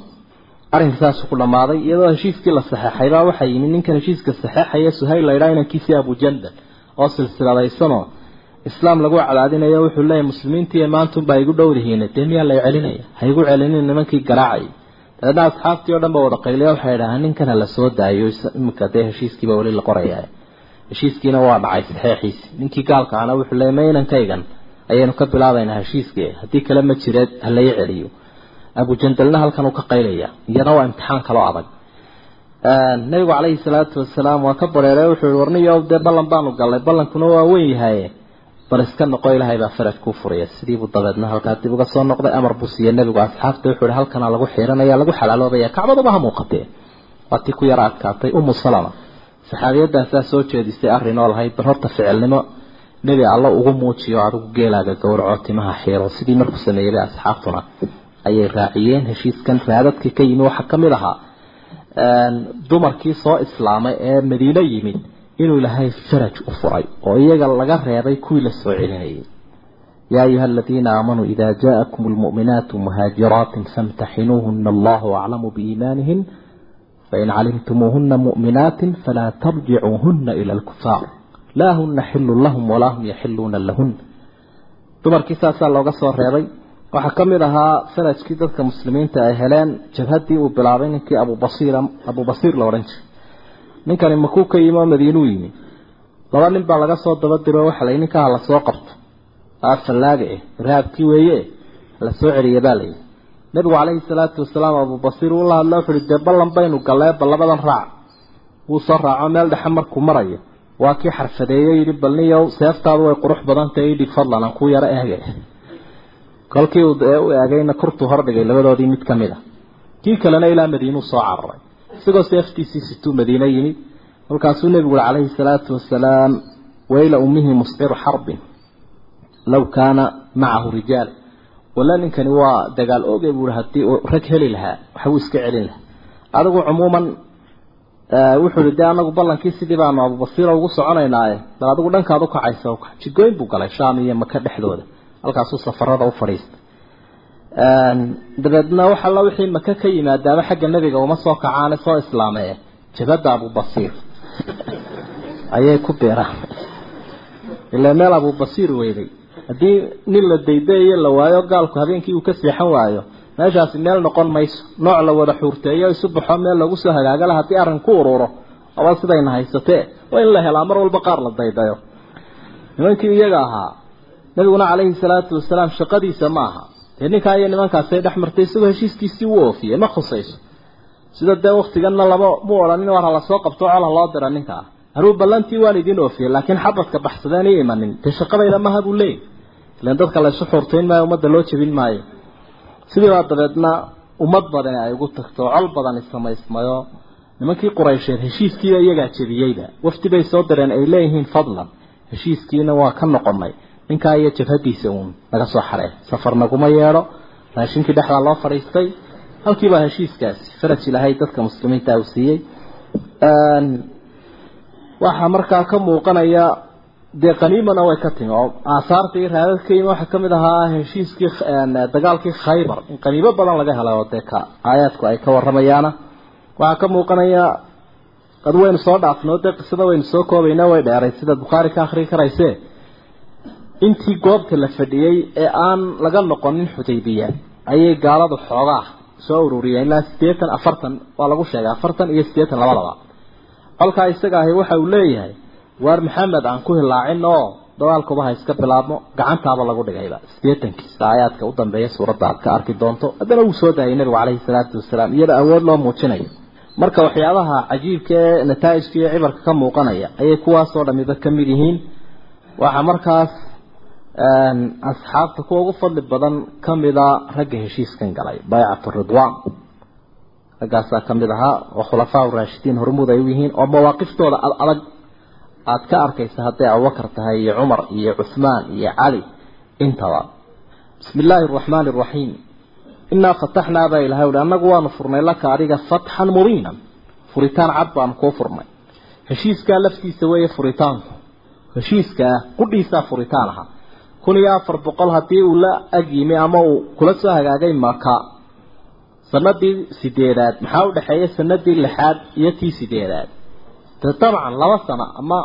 S2: arrinka saas ku dhammaaday iyadoo heshiiskii la saxeexaybaa waxaa yimid ninkan heshiiska saxeexaya suhayl laydhaa inankiisii abujandal oo silsiladaysanoo islaam lagu cadaadinayo wuxuu leeyahy muslimiintii maantunbaa igu dhowdihiin dee miyaa lay celinaya ha igu celinin nimankii garaacayay dabeedna asxaabtii oo dhan ba wada qayliya waxay dhahaan ninkana la daayo imika dee heshiiskiiba weli la qoraya heshiiskiina waa dhacay saxeexiisi ninkii gaalka wuxuu leeyay ma inankaygan ayaynu ka bilaabaynaa heshiiskii haddii kale ma jireed ha lay celiyo. Abujandalna halkan uu ka qaylaya iyana waa imtixaan kaloo adag. Nabigu calayhi salaatu wasalaam waa ka bareeray wuxuu warniyo dee ballan baanu gallay ballankuna waa weyn yahaye bal iska noqo ilaahay baa faraj kuu furaya. Sidiibuu dabeedna halkaa dib uga soo noqday amar buu siiyey nebigu. Asxaabta wuxuu yihi halkanaa lagu xiiranaya lagu xalaaloobaya kacbaduba ha muuqatee? Waa tii ku yara adkaatay umu salama. Saxaabiyadaasaa soo jeedisay arrin oo lahayd bal horta ficilnimo nebi alla ugu muujiyo adigu geelaaga gowraco timaha xiiro. Sidii markuu sameeyey asxaabtuna ayay raaciyeen heshiiskan raadadkii ka yimi waxaa ka mid ahaa dumarkii soo islaamay ee madiine yimid inuu ilaahay faraj u furay oo iyaga laga reebay kuwii la soo celinayay. Yaa ayuha aladiina aamanuu ida jaءakum lmu'minaatu muhaajiraatin famtaxinuuhuna allahu aclamu biiimaanihin fain calimtumuuhuna mu'minaatin falaa tarjicuuhuna ila alkufaar laa huna xilun lahum walaa hum yaxiluuna lahun. Dumarkii saasaa looga soo reebay. Waxaa ka mid ahaa farajkii dadka muslimiinta ay heleen. Jabhaddii uu bilaabay ninkii abubasiir abubasiir la odhan jiray ninkani makuu ka yimi oo madiinuu yimi? Laba nin baa laga soo daba diro waxa layi ninkaa la qabto. Aa fallaaga eh raabkii weeye la soo celiya baa layidhi nebigu calayhi salaatu wasalaam abubasiir uu la hadla wuxuuhi dee ballan baynu gallee labadan raac. Wuu soo raaco meel dhexe markuu marayo. Waa kii xarfadeeye yidhi bal niyow seeftaadu way qurux badan tahay idhig fadlan aan ku yaro eege kolkii u eegayna kurtuu hordhigay labadoodii mid ka mid a kii kalena ilaa madiinuu soo cararay isagoo seeftiisii situu madiine yimid kolkaasuu nebigu uri calayhi salaatu wasalaam wayla ummihi musciru xarbin low kaana macahu rijaal. Wala ninkani waa dagaal oogay buui haddii uu rag heli lahaa waxbuu iska celin lahaa. Adigu cumuuman wuxuu ihi dee anagu ballankii sidii baanu abubasiira ugu soconaynaaye bal adigu dhankaad u kacaysa ukac jigooyn buu galay shaam iyo maka dhexdooda. Halkaasuu safarada u fadhiistay dabeedna wax alla wixii maka ka yimaadaaba xagga nebiga uma soo kacaane soo islaamee. Jabadda abubasiir ayay ku beeraan. Ilaa meel abubasiir weyday haddii nin la daydayo la waayo gaalku habeenkii uu ka seexan waayo meeshaasi meel noqon mayso. Nooc la wada xuurteeyo isu baxo meel lagu soo hagaagala haddii arrin ku ururo aba sidayna haysatee. Waa in la helaa mar walba qaar la daydayo. Nimankii iyaga ahaa nabiguna calayhi salaatu wasalaam shaqadiisa ma aha dee ninkaa iyo nimankaasay dhex martay isagoo heshiiskiisii u oofiyey ma khusayso. Sida dee waktiganna lama mu odhanin war hala soo qabto cola loo dira ninkaa anuu ballantii waan idin oofiyey laakiin xabadka baxsadeen ii imanin dee shaqadayda maha buu leeyay ilan dadka la isu xurtayn maayo ummadda loo jebin maayo. Sidii baa dabeedna ummad badani ay ugu tagto col badani samaysmayo. Nimankii quraysheed heshiiskiiba iyagaa jebiyeyba wafdi bay soo direen ay leeyihiin fadlan. Heshiiskiina waa ka noqonay ninkaa iyo jabhadiisa uun naga soo xaree safar naguma yeedho. Raashinkii dhexdaa loo fadhiistay. Halkiibaa heshiiskaasi. Faraj ilaahay dadka muslimiinta uu siiyey. Waxaa markaa ka muuqanaya dee qaniimana way ka timi oo aasaarta iyo waxaa ka mid ahaa heshiiskii dagaalkii khaybar. In qaniimo badan laga helay oo dee ka aayaadku ay ka waramayaana waxaa ka muuqanaya qad waynu soo dhaafnoo dee qisada waynu soo koobayna way dheeray sida bukhaari ka akhrii karayse intii goobta la fadhiyey ee aan laga noqonin xudaybiya ayay gaaladu xoogaa soo ururiyeen. Ilaa siddeetan afartan waa lagu sheegay afartan iyo siddeetan labadaba. Colkaa isaga ahi waxa uu leeyahay waar maxamed aan ku hilaacin oo dagaalkuba ha iska bilaabmo gacantaaba lagu dhigayba siddeetankiisa aayaadka u dambeeya suuradda aad ka arki doonto haddana wuu soo daayay nabigu caleyhi salaatu wasalaam iyada awood loo muujinayo. Marka waxyaabaha cajiibka ee nataa'ijka iyo cibarka ka muuqanaya ayay kuwaasoo dhamiba ka mid yihiin. Waxaa markaas asxaabta kuwa ugu fadli badan kamida ragga heshiiskan galay baycatu ridwan raggaasaa ka mid ahaa oo khulafaa raashidiin hormuud ay u yihiin oo mawaaqiftooda ad adag. Aada ka arkaysa hadday abubakar tahay iyo cumar iyo cuhmaan iyo cali intaba. Bismi illaahi araxmaani araxiim inaa fataxnaa baa ilahay uhi annagu waanu furnay laka adiga fatxan mubiinan furitaan cad baanu kuu furnay. Heshiiskaa laftiisa weeye furitaanku. Heshiiskaa qudhiisaa furitaan ahaa kun iyo afar boqol haddii uu la ag yimi ama uu kula soo hagaagay maka sanadii sideedaad maxaa u dhexeeya sanadii lixaad iyo tii sideedaad? De dabcan laba sano ama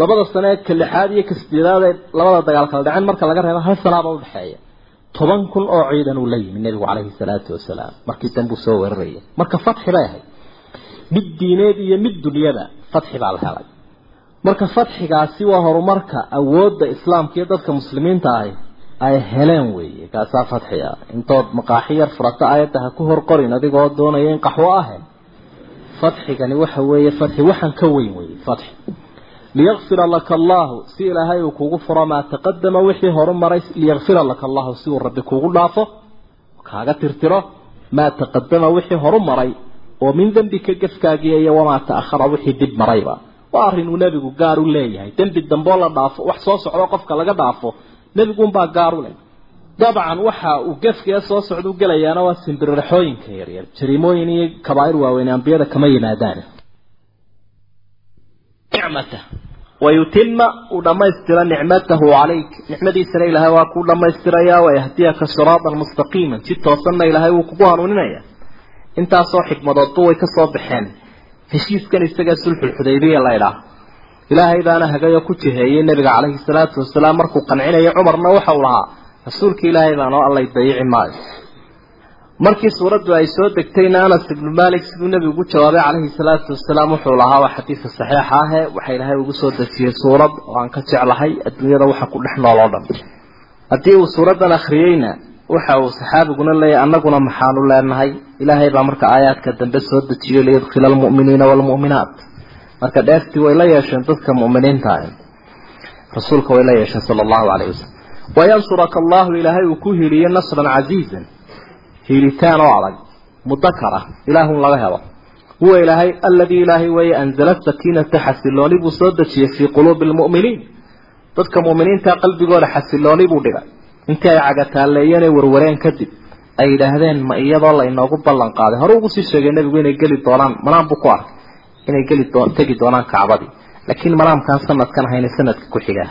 S2: labada sano ee ka lixaad iyo ka sideedaad ee labada dagaal kala dhaceen marka laga reebo hal sanaaba udhexeeya toban kun oo ciidan uu la yimi nebigu caleyhi salaatu wasalaam. Markii danbuu soo weeraraya marka fatxi bay ahayd. Mid diineed iyo mid dunyada fatxi baa la helay marka fatxigaasi waa horumarka awoodda islaamka iyo dadka muslimiinta ahi ay heleen weeye. Kaasaa fatxiga. Intood maqaaxi yar furata aayadda ha ku hor qorin adigoo doonaya in qaxwo ahe. Fatxigani waxa weeye fatxi waxaan ka weyn weeye fatxi. Liyakfira laka allahu si ilaahay uu kugu furo maa taqadama wixii horu maray liyakfira laka allahu si uu rabbi kugu dhaafo kaaga tirtiro maa taqadama wixii horu maray oo min dembika gefkaagiya iyo wamaa ta'ahara wixii dib marayba waa arrin uu nebigu gaar u leeyahay. Dembi damboo la dhaafo wax soo socdo qofka laga dhaafo nebiguunbaa gaar u leh. Dabcan waxa uu gefkee soo socda u gelayaana waa simbiriraxooyinka yaryar. Jariimooyin iyo kabaa'ir waaweyn ambiyada kama yimaadaan. Nicmata. Wayutima uu dhammaystira nicmatahu calayk nicmadiisana ilaahay waa kuu dhammaystirayaa wayahdiyaka siraatan mustaqiiman si toosanna ilaahay wuu kugu hanuuninaya. Intaasoo xikmadoodba way ka soo baxeen heshiiskan isaga sulxulxudaybiya la idhaah ilaahay baana hagayoo ku jiheeyey nebiga calayhi salaatu wasalaam markuu qancinayo cumarna waxa uu lahaa rasuulka ilaahay baan oo allay dayici maayo. Markii suuraddu ay soo degtayna anas ibnu malik siduu nebigu ugu jawaabay calayhi salaatu wasalaam wuxuu lahaa waa xadiidka saxiixa ahe waxa ilaahay ugu soo dejiyey suurad oo aan ka jeclahay adduunyada waxa ku dhex nool oo dhan. Haddii uu suuraddan akhriyeyna waxa uu saxaabiguna leeyahy annaguna maxaanu leenahay. Ilaahay baa marka aayaadka dambe soo dejiyey liyadkhila almu'miniina waalmu'minaat marka dheeftii way la yeesheen dadka mu'miniinta rasuulka way la yeesheen sala allahu calayh wasalam wayansuraka allahu ilaahay uu ku hiliye nasran casiizan hiilitaan oo adag mudakar ah ilaahun laga helo. Huwa ilaahay aladii ilaahay weeye anzala sakiinata xasilooni buu soo dejiyey fii quluubi almu'miniin. Dadka mu'miniinta qalbigooda xasilooni buu dhigay intii ay cagataalleeyeen ee warwareen kadib ay yidhaahdeen ma iyadoo la inoogu ballan qaaday hore ugu sii sheegay nebigu inay geli doonaan manaan buu ku arkay inay geli tegi doonaan kacbadii laakiin manaamkaan sanadkan ahayna sanadka ku xigaa.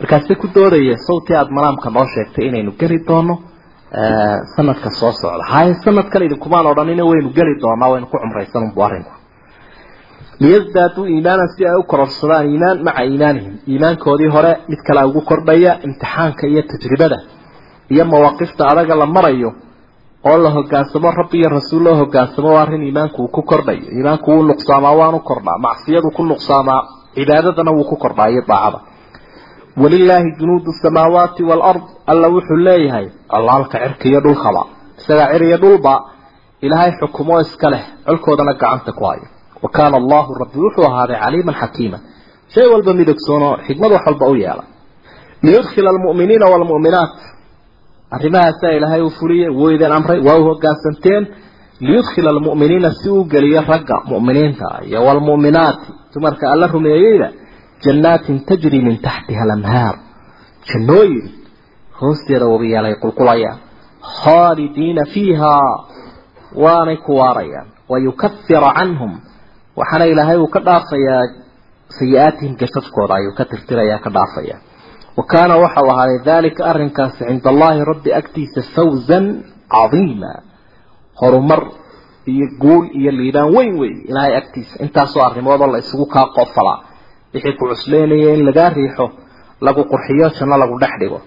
S2: Markaase ku doodaya sawtii aada manaamka noo sheegtay inaynu geli doono sanadka soo socda. Haye sanadkan idinkumaan odhanina waynu geli doonaa waynu ku cumraysan unbu arrinku liyasdaaduu iimaanan si ay u kororsadaan iimaan maca iimaanihim iimaankoodii hore mid kale ugu kordhaya imtixaanka iyo tajribada iyo mawaaqifta adaga la marayo oo la hogaansamo rabbi iyo rasuul loo hogaansamo waa arrin iimaanku uu ku kordhayo. Iimaanku wuu nuqsaamaa waanu kordhaa. Macsiyadu ku nuqsaamaa cibaadadana wuu ku kordhaa iyo daacada. Walilaahi junuudu samaawaati waalard alla wuxuu leeyahay allaalka cirka iyo dhulkaba isagaa cir iyo dhulba ilaahay xukumo iska leh colkoodana gacanta ku hayo allahu rabbi wuxuu ahaaday caliiman xakiiman. Shay walba midogsoon oo xikmad wax walba u yeela. Liyudkhila almu'miniina waalmu'minaat arrimahaasaa ilaahay uu fuliyey wuu idin amray waa u hogaansanteen. Liyudkhila almu'miniina si uu geliyo ragga mu'miniinta iyo waalmu'minaati dumarka alla rumeeyeyda jannaatin tajri min taxtiha alanhaar. Jannooyin hoosteeda wabiyaalay qulqulayaan. Khaalidiina fiihaa waanay ku waarayaan. Wayukafira canhum waxaana ilaahay uu ka dhaafayaa sayi-aatihim gashafkooda ayuu ka tirtirayaa ka dhaafaya. Wa kaana waxau ahaaday daalika arrinkaasi cinda allaahi rabbi agtiisa fawzan cadiima. Horumar iyo guul iyo liibaan weyn wey ilaahay agtiisa. Intaasoo arrimoodoo la kaa qofalaa wixii ku cusleynaya in lagaa riixo lagu qurxiyo janno lagu dhex dhigo.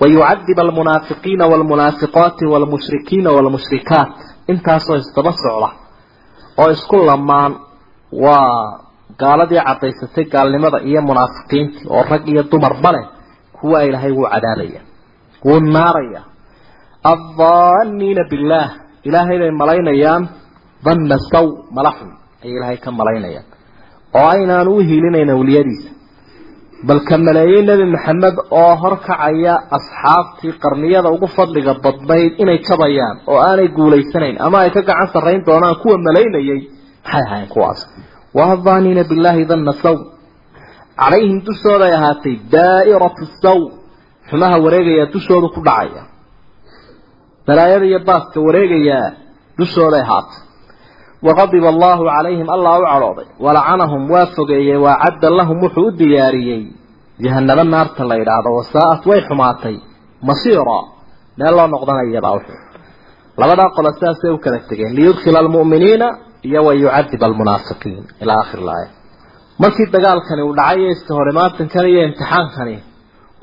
S2: Wayucadib almunaafiqiina waalmunaafiqaati waalmushrikiina waalmushrikaat intaasoo isdaba socda oo isku lamaan waa gaaladii caddaysatay gaalnimada iyo munaafiqiintii oo rag iyo dumarba leh kuwa ilaahay wuu cadaabaya wuu naaraya. Addaaniina billaah ilaahay bay malaynayaan danna saw malaxun ayay ilaahay ka malaynayaan. Oo aynaan u hiilinayn awliyadiisa bal ka maleeyey nebi maxamed oo horkacaya asxaabtii qarniyada ugu fadliga badnayd inay jabayaan oo aanay guulaysanayn ama ay ka gacan sarrayn doonaan kuwa malaynayay. Maxay ahaayeen kuwaas. Waadaaniina billaahi danna saw. Calayhim dushooday ahaatay daa'iratu saw. Xumaha wareegaya dushoodu ku dhacaya. Balaayada iyo baaska wareegayaa dushooday ahaatay. Waqadiba allaahu calayhim allah u cadhooday walacanahum waa fogeeyey. Waacadda lahum jahanabo naarta la yidhaahdo wasaa'at way xumaatay. Masiira meel loo noqdanayabaa wuxuu. Labadaa qolo sidaasay u kala tegeen. Liyudkhila almu'miniina iyo wa yucadib almunaafiqiin ilaa akhir laaya markii dagaalkani uu dhacay iyo iska horimaatankan iyo imtixaankani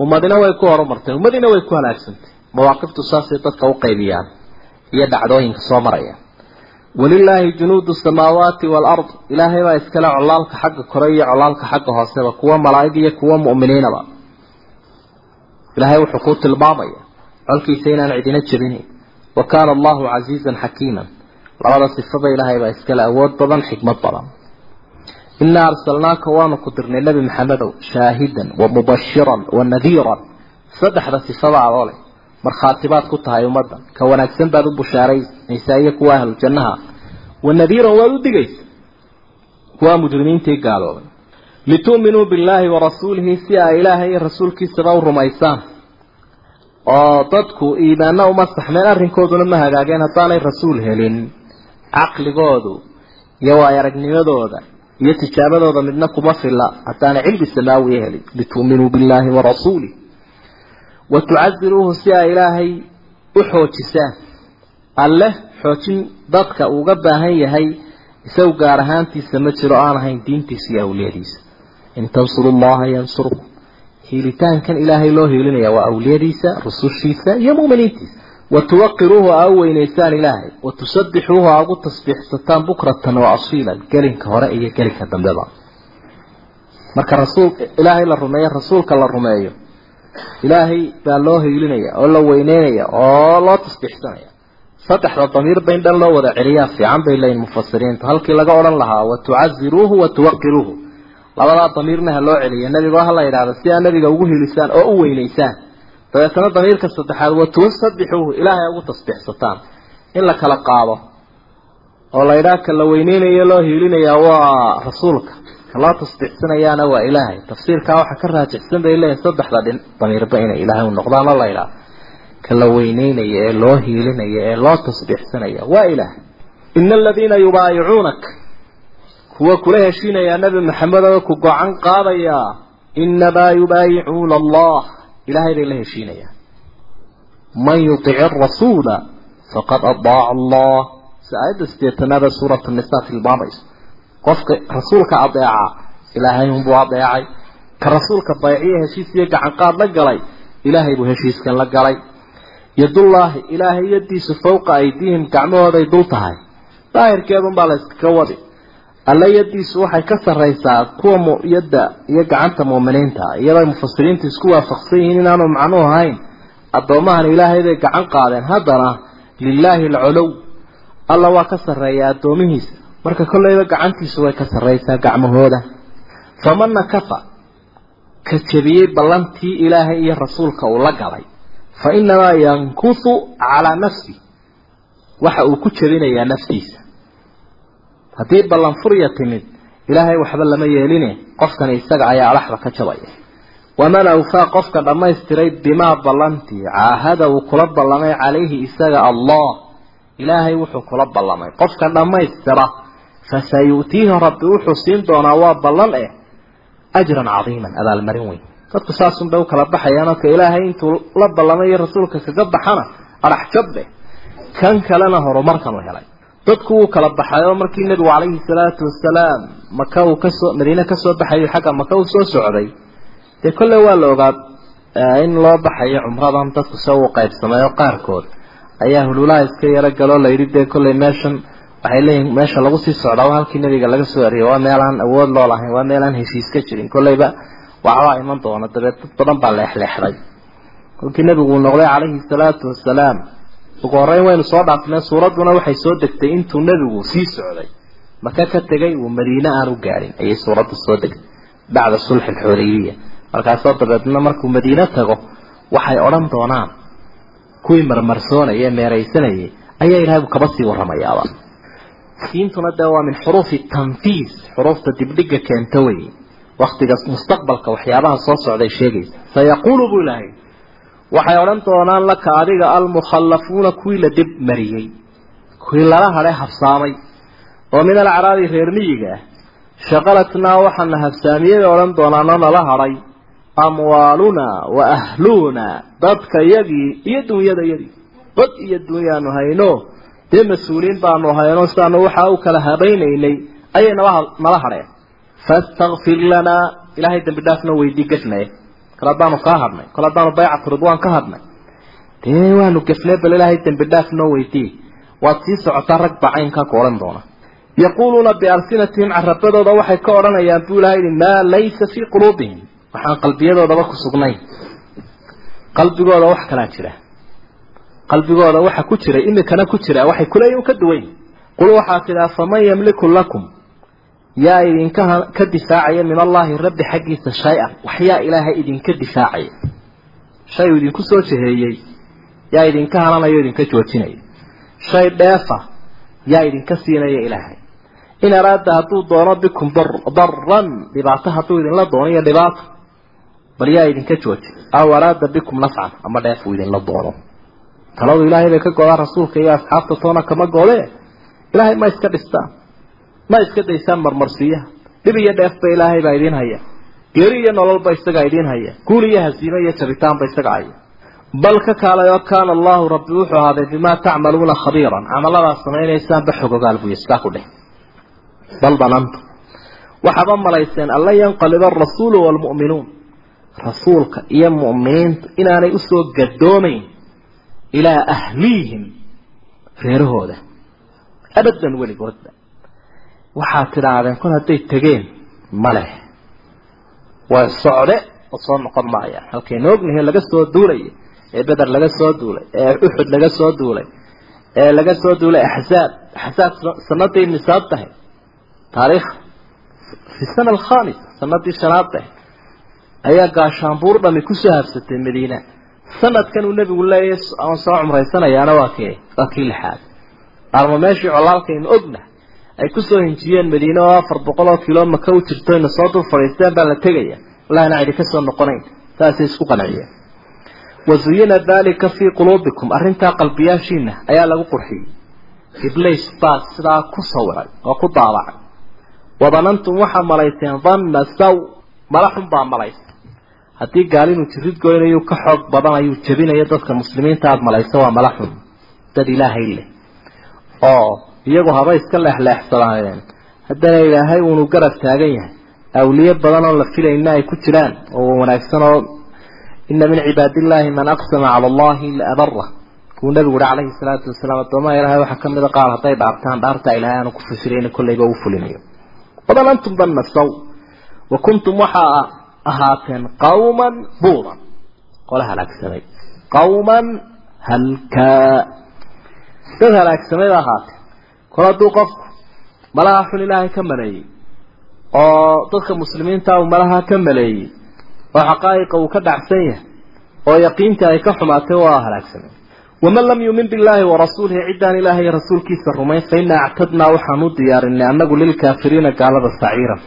S2: ummadina way ku horumartay ummadiina way ku halaagsantay mawaaqiftu saasay dadka u qaybiyaan iyo dhacdooyinka soo maraya walilaahi junuudu samaawaati waalard ilaahay baa iskale colaalka xagga kore iyo colaalka xagga hooseba kuwa malaa'ig iyo kuwa mu'miniinaba ilaahay wuxuu kuu tilmaamaya colkiisa inaan cidina jebinayn wa kaana allahu casiizan xakiiman. Labada sifaba ilaahay baa iskale awood badan xikmad badan. Inaa arsalnaaka waanu ku dirnay nebi maxamedow shaahidan wa mubashiran wa nadiiran. Saddexda sifada adoo leh markhaatibaad ku tahay ummaddan ka wanaagsan baad u bushaaraynaysaa iyo kuwa ahlu jannaha wa nadiiran waad u digaysa. Kuwa mujrimiintii gaaloobay. Litu'minuu billaahi wa rasuulihi si ay ilaahay iyo rasuulkiisaba u rumaysaan. Oo dadku iimaanna uma saxmeen arrinkooduna ma hagaageen haddaanay rasuul helin. Caqligoodu iyo waay aragnimadooda iyo tijaabadooda midna kuma filla. Haddaanay cilmi samaawiya helin. Litu'minuu billaahi wa rasuulih wa tucasiruuhu si ay ilaahay u xoojisaan. Alleh xoojin dadka uuga baahan yahay isagu gaar ahaantiisa ma jiro aan ahayn diintiisa iyo awliyadiisa. In tansuru llaha yansurkum. Hiilitaankan ilaahay loo hiilinaya waa awliyadiisa rusushiisa iyo mu'miniintiisa. Wa tuwaqiruuhu aa u weynaysaan ilaahay. Wa tusabbixuuhu aa ugu tasbiixsataan bukratan wa asiilan ilaahay baa loo hiilinaya oo la weyneynaya oo loo tasbiixsanaya saddexda damiirba in dhan loo wada celiyaa fiican bay leeyihiin mufasiriintu halkii laga odhan lahaa wa tucaziruuhu wa tuwaqiruuhu labadaa damiirna ha loo celiya nebigo ha la yidhaahdo si aa nebiga ugu hiilisaan oo u weynaysaan dabeetana damiirka saddexaad wa tusabbixuuhu ilaahay ugu tasbiixsataan in la kala qaado oo la yidhaha ka la weyneynayo loo hiilinaya waa rasuulka ka loo tasbiixsanayaana waa ilaahay. Tafsiirkaa waxaa ka raajixsan bay leeyihiin saddexda dhin damiirba inay ilaahay u noqdaan la yidhaha ka weyneynaya ee loo hiilinaya ee loo tasbiixsanaya waa ilaahay ina aladiina yubaayicuunak kuwa kula heshiinayaa nebi maxamed oo ku qaadayaa inamaa yubaayicuuna allah ilaahay bay la heshiinayaan man yutic arasuula faqad adaaca allah si aayadda sideetanaada suurat nisa tilmaamayso qofka rasuulka adeeca ilaahay unbuu adeecay ka rasuulka bayciya heshiis iyo gacanqaad la galay ilaahay buu heshiiskan la galay. Yadullaahi ilaahay yadiisu fawqa aydiihim gacmahooday dul tahay. Daahirkeedunbaa la iskaga wadi. Alla yadiisu waxay ka sarraysaa kuwa muyadda iyo gacanta muuminiinta iyadoo mufasiriintu isku waafaqsan yihiin inaanu macnuhu ahayn. Addoomahan ilaahay bay gacan qaadeen. Haddana lilaahi alcolow alla waa ka sarreeya addoomihiisa marka kolleyba gacantiisu way ka sarraysaa gacmahooda. Famana kafa ka jebiyey ballantii ilaahay iyo rasuulka uu la galay. Fa inamaa yankusu calaa nafsi waxa uu ku jebinayaa naftiisa. Haddii ballan furya timid ilaahay waxba lama yeeline qofkani isaga ayaa alaxda ka jabaya. Waman awfaa qofka dhammaystiray bimaa ballantii caahada uu kula ballamay calayhi isaga allah. Ilaahay wuxuu kula ballamay. Qofka dhammaystira fasayu'tiihi rabbi wuxuu siin doonaa waa ballan eh ajran cadiiman abaalmarin weyn dadku saasunbay u kala baxayaan ka ilaahay intuu la ballamay iyo rasuulka kaga baxana arax jabbe kan kalena horumarkan u helay dadku wuu kala baxay oo markii nebigu calayhi salaatu wasalaam maka uu ka soo madiine ka soo baxayo xagga maka uu soo socday dee kolle waa la ogaa in loo baxayo cumradan dadku se uu qaybsamay oo qaarkood ayaa hululaha iska yaro galoo layidhi dee kolley meeshan waxay leeyihiin meesha lagu sii socdaa waa halkii nebiga laga soo eriyay waa meelaan awood loo lahayn waa meelaan heshiis ka jirin. Kolleyba waxbaa iman doona. Dabeed dad badan baa leexleexday. Kolkii nebigu uu noqday calayhi salaatu wasalaam ugu horreyn waynu soo dhaafnay. Suuradduna waxay soo degtay intuu nebigu sii socday. Maka ka tegay uu madiine aan u gaadhin ayay suuraddu soo degtay bacda sulxi alxudaybiya markaasoo dabeedna markuu madiine tago waxay odhan doonaan kuwii marmarsoonaya ee meeraysanayay ayaa ilaahay kaba sii warramayaaba siintuna dee waa min xuruufi tanfiis xuruufta dibdhiga keenta wey waktiga mustaqbalka waxyaabaha soo socday sheegaysa. Sayaquulu buu ilaahay waxay odhan doonaan laka adiga almukhallafuuna kuwii la dib mariyey kuwii lala hadhay habsaamay. Oo min alcaraabi reer miyiga ah shaqalatnaa waxaana habsaamiyey bay odhan doonaanoo nala hadhay. Amwaalunaa wa ahluunaa dadka yagii iyo dunyada yadii bad iyo dunyaanu hayno dee mas'uuliin baanu hayno sidaanu waxaa u kala habaynaynay ayay nala nala hadheen. Fastakfir lanaa ilaahay dambi dhaafnoo weydii gefnaye kal haddaanu kaa hadhnay kal haddaanu baycatu ridwaan ka hadhnay dee waanu gefnay bal ilaahay dambi dhaaf noo weydii waad sii socotaa rag baa ku odhan doona. Yaquuluuna bialsinatihim carabadooda waxay ka odhanayaan buu ilahay yihi maa laysa fii quluubihim. Waxaan qalbiyadoodaba ku sugnayn qalbigooda wax kalaa jira qalbigooda waxa ku jira imikana ku jira waxay kuleeyihin ka duwayn qul waxaa tidhaa faman yamliku lakum? Yaa idinka ka difaacaya min allaahi rabbi xaggiisa shay-an. Waxyaa ilaahay idinka difaacaya shay uu idinku soo jeheeyey yaa idinka hananayo o idinka joojinaya shay dheefa yaa idinka siinaya ilaahay. In araada hadduu doono bikum daran dhibaato hadduu idinla doono iyo dhibaato bal yaa idinka jooji. Aw araada bikum nafcan ama dheef uu idinla doono taladu ilaahay bay ka godaa rasuulka iyo asxaabta toona kama goodee ilaahay ma iska dhistaan ma iska daysaan marmarsiiyaha dhib iyo dheefba ilaahay baa idiin haya geeri iyo nololba isagaa idiin haya guul iyo hasiime iyo jabitaanba isaga haya bal ka kaalay kaana allahu rabbi wuxuu ahaaday bimaa tacmaluuna khabiiran. Camaladaad samaynaysaanba xogogaal buy iskaa ku dheh. Bal danantu waxaaba malayseen an lan yanqaliba arasuulu waalmu'minuun rasuulka iyo mu'miniintu inaanay u soo gadoomayn ilaa ahliihim reerahooda. Abadan weligoodba waxaad tidhaahdeen kol hadday tegeen ma leh. Waa socde oo soo noqon maayaan halkaynu ognahay laga soo duulaya ee beder laga soo duulay ee uxud laga soo duulay ee laga soo duulay axzaab axzaab sanadii misaad tahay taariikh fi sana alkhamisa sanadii shanaad tahay ayaa gaashaanbuur dhami ku soo habsatay madiina sanadkan uu nebigu leeyahy aan soo cumraysanayaana waa kee waa kii lixaad. Arma meeshii colaalkaynu ogna ay ku soo hinjiyeen madiine oo afar boqol oo kilo u jirto ina soo dul fadhiisteen baa la tegaya wallahina cidi ka noqonayn saasay isku qanciyeen wazuyina dalika fii quluubikum arrintaa qalbiyaashiina ayaa lagu qurxiyey. Iblays baa sidaa ku sawiray oo ku daabacay. Wadanantum waxaa malayseen danna saw malaxun baa malaysa haddii gaal inuu jirid goynayu ka xoog badan ayuu jebinayo dadka muslimiinta aada malayso waa malaxun dad ilaahay leh. Oo iyagu haba iska leexleexsadaaneen haddana ilaahay uunu garab taagan yahay. Awliye badan oo la filayna ay ku jiraan oo wanaagsan oo ina min cibaadillaahi man aqsama cala allahi laabara kuu nabigu uhi calayhi salaatu wasalaam addoomaha ilaahay waxaa ka mid a qaar hadday dhaartaan dhaarta ilaahay aanu ku fasirayna kollayba u fulinayo. Wadan antum danna saw. Wa kuntum waxaa ahaateen qawman buudan qola halaagsamay qawman halkaa dad halaagsamay ba ahaateen kol hadduu qofku malaha xun ilaahay ka maleeyey oo dadka muslimiinta uu malaha ka maleeyey oo xaqaa'iqa uu ka dhacsan yahay oo yaqiintii ay ka xumaatay waa halaagsamay waman lam yuumin billaahi warasuulihi ciddaan ilaahay rasuulkiisa rumayn fa inaa actadnaa waxaan u diyaarinay annagu lilkaafiriina gaalada saciiran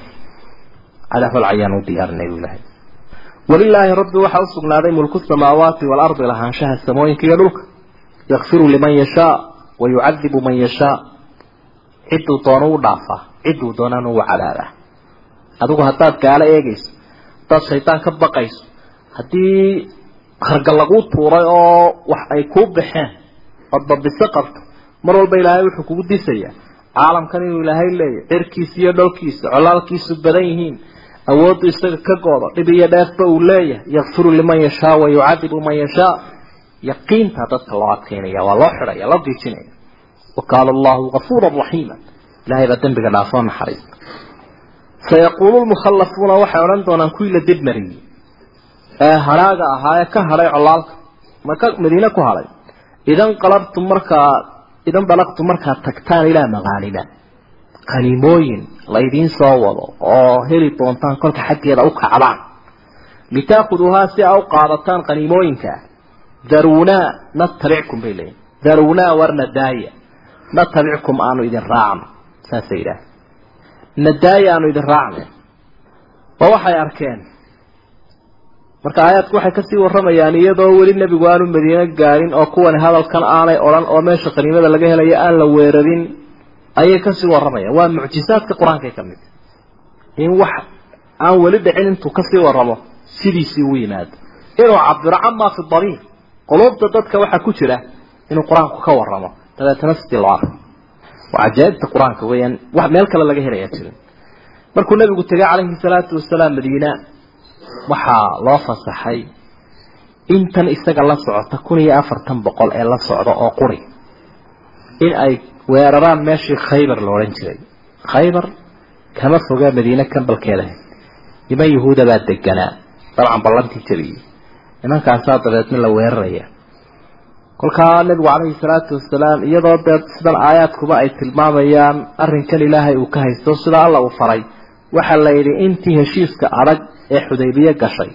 S2: cadaabal ayaan u diyaarinay buu ilahay walilaahi rabbi waxaa usugnaaday mulku samaawaati waalardi lahaanshaha samooyinka iyo dhulka. Yakfiru liman yashaa wa yucadibu man yashaa. Cidduu doono u dhaafaa cidduu doonana u cadaabaa adigu haddaad gaalo eegayso haddaad shaydaan ka baqayso haddii harga laguu tuuray oo wax ay kuu baxeen ood babiso qabto mar walba ilaahay wuxuu kugu disayaa caalamkan inuu ilaahay leeyahy cirkiisa iyo dholkiisa colaalkiisu badan yihiin awooddu isaga ka goodo dhib iyo dheefba uu leeyahay. Yakfiru liman yashaa wa yucadibu man yashaa. Yaqiintaa dadka loo adkaynaya waa loo xidhaya loo giijinaya wa kaana allahu gafuura raxiima ilahay baa dembiga dhaafoo naxariista sayaquulu lmukhallafuuna waxay odhan doonaan kuwii la dibmariyey ee hadhaaga ahaa ee ka hadhay colaalka maka madiine ku hadhay idan qalabtum markaa idan dalaqtum markaad tagtaan ilaa maqaaniba qaniimooyin laydiin soo wado oo heli doontaan kolka xaggeeda u kacdaan litaakuduuhaa si aa u qaadataan qaniimooyinkaa daruunaa natabickum bay leeyihiin daruunaa warna daaya. Natabickum aanu idin raacno saasay yidhaah nadaaya aanu idin raacno. Oo waxay arkeen. Marka aayaadku waxay ka sii warramayaan iyadoo weli nebigu aanu madiine gaadhin oo kuwani hadalkan aanay odhan oo meesha qaniimada laga helayo aan la weerarin ayay ka sii warramayaan waa mucjisaadka qur'aankay ka mid in wax aan weli dhicin intuu ka sii warramo sidiisii u yimaado inuu cabiro camaa fi damiir quluubta dadka waxaa ku jira inuu qur'aanku ka warramo. Dabeetana sidii loo arko. Waa cajaa'ibta qur'aanka weeyaan wax meel kale laga helayaa jirin. Markuu nebigu tegay calayhi salaatu wasalaam madiina waxaa loo fasaxay intan isaga la socota kun iyo afartan boqol ee la socda oo quri. In ay weeraraan meeshii khaybar la odhan jiray. Khaybar kama foga madiine kambalkeeda niman yahuuda baa deganaa dabcan ballantii jabiyey nimankaasaa dabeedna la weeraraya. Kolkaa nebigu calayhi salaatu wasalaam iyadoo dee sidan aayaadkuba ay tilmaamayaan arrinkan ilaahay uu ka haysto sida alla uu faray. Waxaa la yidhi intii heshiiska adag ee xudaybiye gashay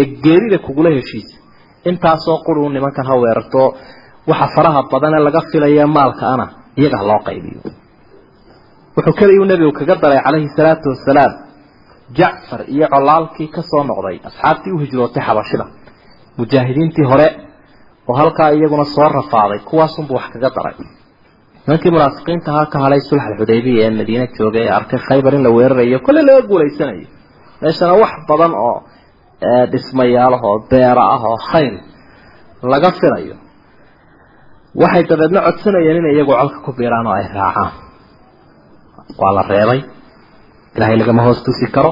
S2: ee geerida kugula heshiisa intaasoo quruu nimankan ha weerarto waxa faraha badan ee laga filaya maalka ana iyaga ha loo qaybiyo. Wuxuu keliyu nebigu kaga daray calayhi salaatu wasalaam jacfar iyo colaalkii ka soo noqday asxaabtii u hijrootay xabashida. Mujaahidiintii hore oo halkaa iyaguna soo rafaaday kuwaasunbuu wax kaga daray. Nimankii munaafiqiinta ahaa ka hadhay sulx xudaybiya ee madiine joogay ee arkay khaybar in la weerarayo kolley laga guulaysanayo meeshana wax badan oo dhismayaalaha oo beera ah oo khayr laga filayo waxay dabeedna codsanayeen inay iyagu colka ku biiraan oo ay raacaan. Waa la reebay. Ilaahay lagama hoos tusi karo.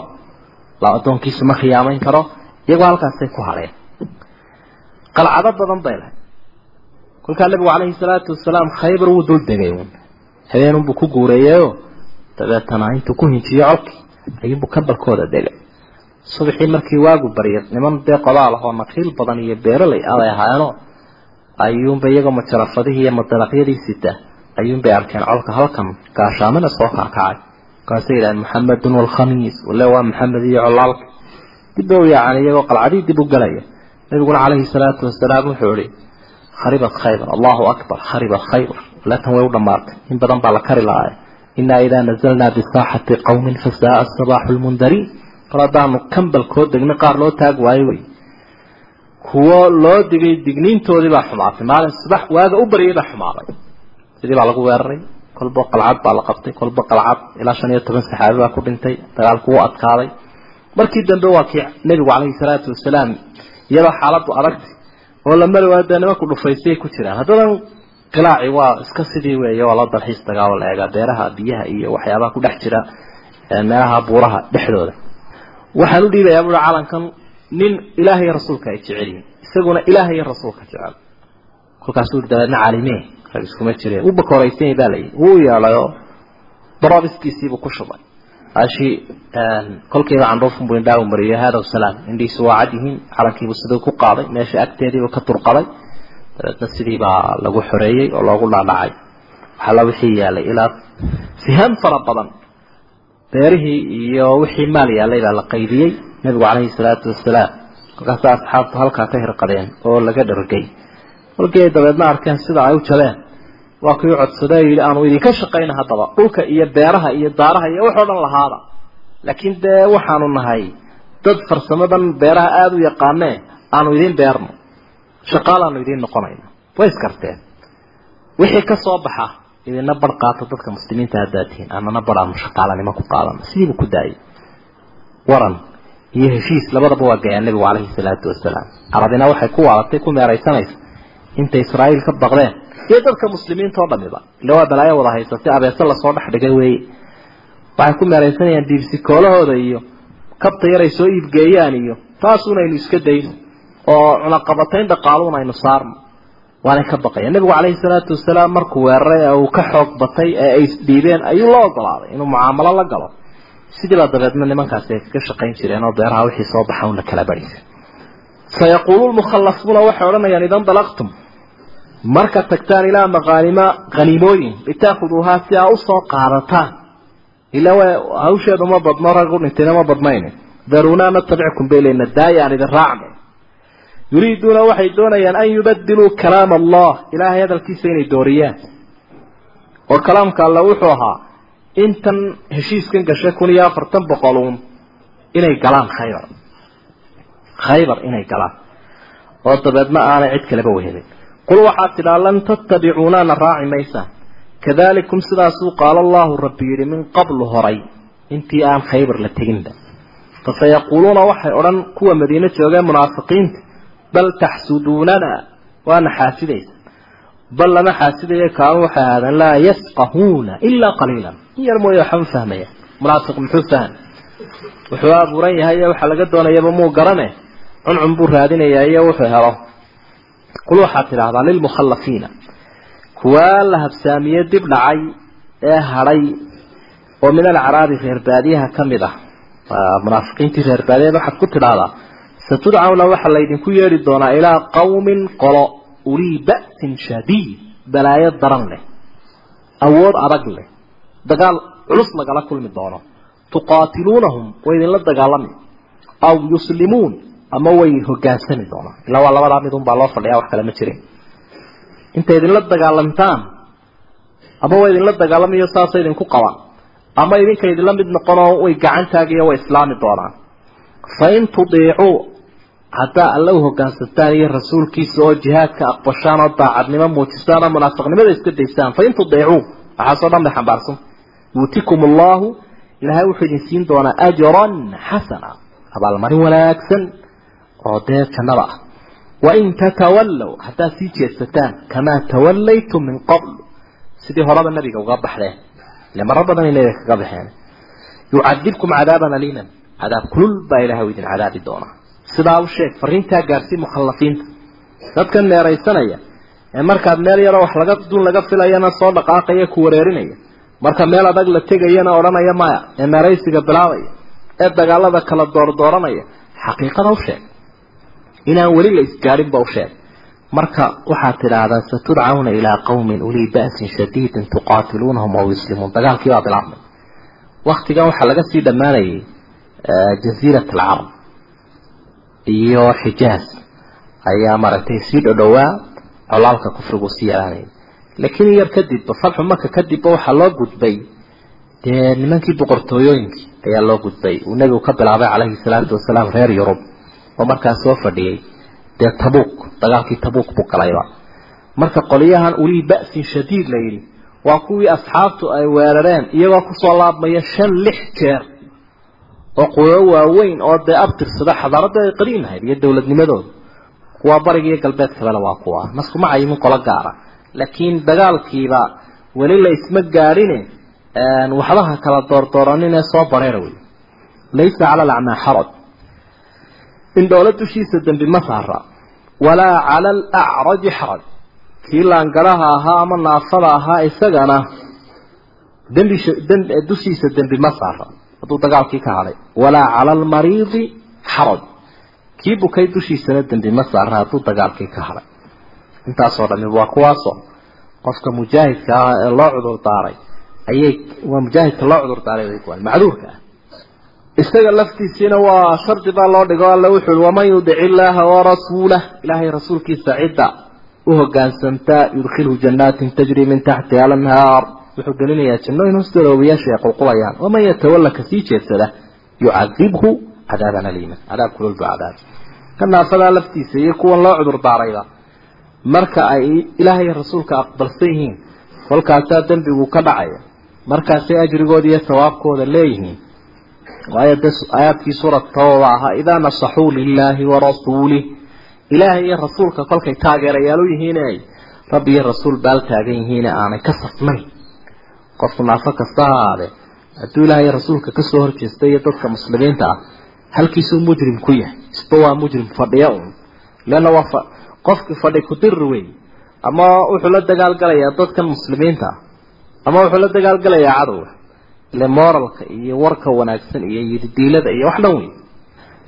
S2: La addoonkiisa ma khiyaamayn karo. Iyagoo halkaasay ku hadheen qalcado badan bay lahay kolkaa nabigu calayhi salaatu wasalaam khaybar wuu dul degay uun habeenunbuu ku guureeyeyoo dabeetana intuu ku hinjiyo colkii ayuunbuu kabalkooda degay. Subaxii markii waagu baryay niman dee qodaal ahoo nakiil badan iyo beeraley aday ahaayeenoo ayuunba iyagoo majarafadihii iyo madaraqyadii sita ayuunbay arkeen colka halkan gaashaamina soo kaakacay markaasay yidhahdeen maxamedun walkhamiis wale waa maxamed iyo colaalka dib u yaaceen iyagoo qalcadii dib u galaya. Nabiguna calayhi salaatu wasalaam wuxuu ihi kharibat khaybar allahu akbar kharibat khaybar. Latan way u dhammaatay in badan baa la kari lahaa. Inaa idaa nazalnaa bisaaxati qowmin fasaaa sabaaxu lmundariin mar haddaanu kambalkoo degna qaar loo taag waayo wey kuwo loo digay digniintoodii baa xumaatay. Maalin subax waaga u baryay baa xumaaday. Sidii baa lagu weeraray. Kolba qalcad baa la qabtay. Kolba qalcad ilaa shan iyo toban saxaabi baa ku dhintay. Dagaalku wuu adkaaday. Markii dambe waa kii nebigu calayhi salaatu wasalaam iyadoo xaaladdu adagtay oo la mari waayo dee nimanku dhufaysay ku jiraan. Haddadan qilaaci waa iska sidii weeye waa loo dalxiis tagaa oo la eegaa beeraha biyaha iyo waxyaabaha ku dhex jira meelaha buuraha dhexdooda. Waxaan u dhiibayaa buui calankan nin ilaahay iyo rasuulka ay jecel yihiin. Isaguna ilaahay iyo rasuulka jecel. Kolkaasuu dabeedna caalimee rag iskuma jireen. Wuu bakooraysan baa layidhi wuu yeedhayoo daroobiskiisiibuu ku shubay. Ashii kolkiiba candhuufun buu indhaa u mariyay hada salaam. Indhihiisu waa cad yihiin. Calankiibuu siduu ku qaaday. Meesha agteediibuu ka turqaday dabeedna sidii baa lagu xoreeyey oo loogu dhaadhacay. Waxalla wixii yaalay ilaa sihaan fara badan. Beerihii iyo wixii maal yaalay baa la qaybiyey nebigu calayhi salaatu wasalaam kolkaasa asxaabtu halkaa ka hirqadeen oo laga dhargay. Kolkii ay dabeedna arkeen sida ay u jabeen waa kii codsaday yidhi aanu idinka shaqayna haddaba dhulka iyo beeraha iyo daaraha iyo waxoo dhan lahaada. Laakiin dee waxaanu nahay dad farsamadan beeraha aada u yaqaanee aanu idiin beerno. Shaqaalaanu idiin noqonayno way iskarteen. Wixii ka soo baxa idina bar qaato dadka muslimiinta haddaad tihiin anana bar aanu shaqaalanimo ku qaadano sidiibuu ku daayay waran iyo heshiis labadaba waa gayaa nebigu calayhi salaatu wasalaam. Carabina waxay ku waalatay ku meeraysanaysa intay israa'iil ka baqdeen. Iyo dadka muslimiinta oo dhamiba ila waa balaayo wada haysatay abeese la soo dhex dhigay weeye waxay ku meeraysanayaan diibsikoolahooda iyo kabta yaray soo iibgeeyaan iyo taasunaynu iska dayno oo cunaqabatayn dhaqaaluun aynu saarno. Waanay ka baqayaan. Nebigu calayhi salaatu wasalaam markuu weeraray ee uu ka xoog batay ee ay isdhiibeen ayuu la ogolaaday. Inuu mucaamalo la galo sidiibaa dabeedna nimankaasi ay kaga shaqayn jireen oo beeraha wixii soo baxa un la kala barhisa sayaquulu lmukhallafuuna waxay odhanayaan idan dalaqtum marka tagtaan ilaa maqaanima haniimooyin litaakuduuhaa si aa u soo qaadataan. Ila w hawsheedu ma badno rag u ma badnayne daruunaa natabickum bayleyna daaya aan idin raacnay. Yuriiduuna waxay doonayaan an yubadiluu kalaam allah. Ilaahay hadalkiisa inay dooriyaan. Oo kalaamka alle wuxuu ahaa intan heshiiskan gashay kun iyo afartan boqoluun inay galaan khaybar. Khaybar inay galaan. Oo dabeedna aanay cid kaleba wehelin qul waxaad tidhaa lan tattabicuunaana raaci maysaan kadalikum sidaasuu qaala allahu rabbi yidhi min qablu horay intii aan khaybar la teginba. Fasayaquuluuna waxay odhan kuwa madiine joogeen munaafiqiinta bal taxsuduunana waana xaasidaysa bal lama xaasidayo kaanu waxay ahaadeen laa yafqahuuna ilaa qaliilan. In yar mooye waxba ma fahmaya. Munaafiq muxuu fahmay wuxuu abuuran yahay waxaa laga doonayaba muu garane? Cuncun buu raadinayaa iyo wuxuu helo. Qul waxaad tidhaahdaa lilmukhallafiina kuwaa la habsaamiye dib dhacay ee hadhay oo min alcaraabi reer baadiyaha ka mid ah. Munaafiqiintii reer baadiyaed waxaad ku tidhaahdaa satudcawna waxaa laydinku yeedhi doonaa ilaa qawmin qolo ulii ba'sin shadiid balaayo daran leh awood adag leh dagaal culus lagala kulmi doono. Tuqaatiluunahum way idinla dagaalami aw yuslimuun ama way hogaansami doonaan ilaa waa labadaa mid unbaa loo fadhiyaa wax kale ma jirin. Intay idinla dagaalamtaan ama way idinla dagaalamayo saasa idinku qabaan. Ama idinka idinla mid noqonoo way gacan taagayo way islaami doonaan. Fain tudiicuu haddaa alla u hogaansantaan iyo rasuulkiisa oo jihaadka aqbashaan oo daacadnimo muujistaan oo munaafiqnimada iska daystaan fain tudiicuu waxaasoo dhan bay xambaarsan. Yuutikum allahu ilaahay wuxuu idin siin doonaa ajran xasana abaalmarin wanaagsan oo dee jannada ah. Wain tatawallow haddaad sii jeedsataan kamaa tawallaytum min qabl sidii horeba nabiga uga baxdeen ile maro badan ay nabiga kaga baxeen. Yucadibkum cadaaban aliiman cadaab kulul baa ilahay u idin cadaabi doonaa sidaa u sheeg fariintaa gaarsii mukhallafiinta. Dadkan meeraysanaya ee markaad meel yaroo wax laga dun laga filayana soo dhaqaaqaya ku wareerinaya. Marka meel adag la tegayana odhanaya maya ee meeraysiga bilaabaya ee dagaalada kala doordooranaya xaqiiqada u inaan weli la isgaadhinba u sheeg. Marka waxaad tidhaahdaa satudcawna ilaa qawmin ulii ba'sin shadiidin tuqaatiluunahum aw yuslimuun. Dagaalkii baa bilaabmay. Waktigan waxaa laga sii dhammaanayay jaziirat alcarab iyo xijaaz. Ayaa maaragtay sii dhodhowaa colaalka kufrigu sii yaraanayay laakiin yar kadibba fatxu maka kadibba waxaa loo gudbay. Dee nimankii boqortooyooyinkii ayaa loo gudbay. Uu nebigu ka bilaabay calayhi salaatu wasalaam reer yurub oo markaas soo fadhiyey dee tabuuk dagaalkii tabuuk buu galayba marka qoliyahan ulii ba'sin shadiid la yidhi waa kuwii asxaabtu ay weerareen iyagoo ku soo laabmaya shan lix jeer oo quwo waaweyn oo dee abtirsada xadaaradda ay qadiim ahayd iyo dowladnimadooda kuwa bariga iyo galbeedkabale waa kuwa. Naskuma cayimin qolo gaara. Laakiin dagaalkiiba weli la isma waxbaha kala doordooranin ee soo bareera wey laysa cala alacmaa xaraj indhoolo dushiisa dembi ma saara walaa cala alacraji xaraj kii laangaraha ahaa ama naafada ahaa isagana dembi dushiisa dembi ma saara hadduu dagaalkii ka hadhay walaa cala almariidi xaraj. Kii bukay dushiisana dembi ma saara hadduu dagaalkii ka hadhay intaasoo dhami waa kuwaasoo qofka mujaahidka ah ee loo cudur daaray ayay waa mujaahidka loo cudur daaray way kuwaan macduurka ah. Isaga laftiisiina waa shardi baa loo dhigo alla wuxuu uhi waman yudic illaaha warasuulah ilaahay rasuulkiisa cidda u hogaansamtaa yudkhilhu jannaatin tajri min taxtiha alanhaar wuxuu gelinayaa jannooyin hoosteeda obiyaasha ay qulqulayaan. Waman yatawalla ka sii jeedsada yucadibhu cadaaban aliima. Cadaab kulul buu cadaab. Ka laftiisa iyo kuwan loo cudur daarayba marka ay ilaahay rasuulka aqbalsan yihiin kolkaasaa dembigu ka dhacaya. Markaasay ajrigooda iyo sawaabkooda leeyihiin. Waayo de aayaadkii suuradkooda ahaa idaa nasaxuu lilaahi warasuulih ilaahay iyo rasuulka kolkay taageerayaal u yihiin rabbi iyo rasuul baal taagan yihiine aanay ka safnayn qofku naafo kasta ha ahaadee hadduu ilaahay rasuulka ka soo horjeesta iyo dadka muslimiinta ah halkiisuu mujrim ku yahay isba waa mujrim fadhiya un leanna waa qofki fadhi kudirir wey ama wuxuu la dagaalgalayaa dadkan muslimiinta ah ama wuxuu la dagaalgalayaa cadowga ile moralka iyo warka wanaagsan iyo yididiilada iyo wax dhan wey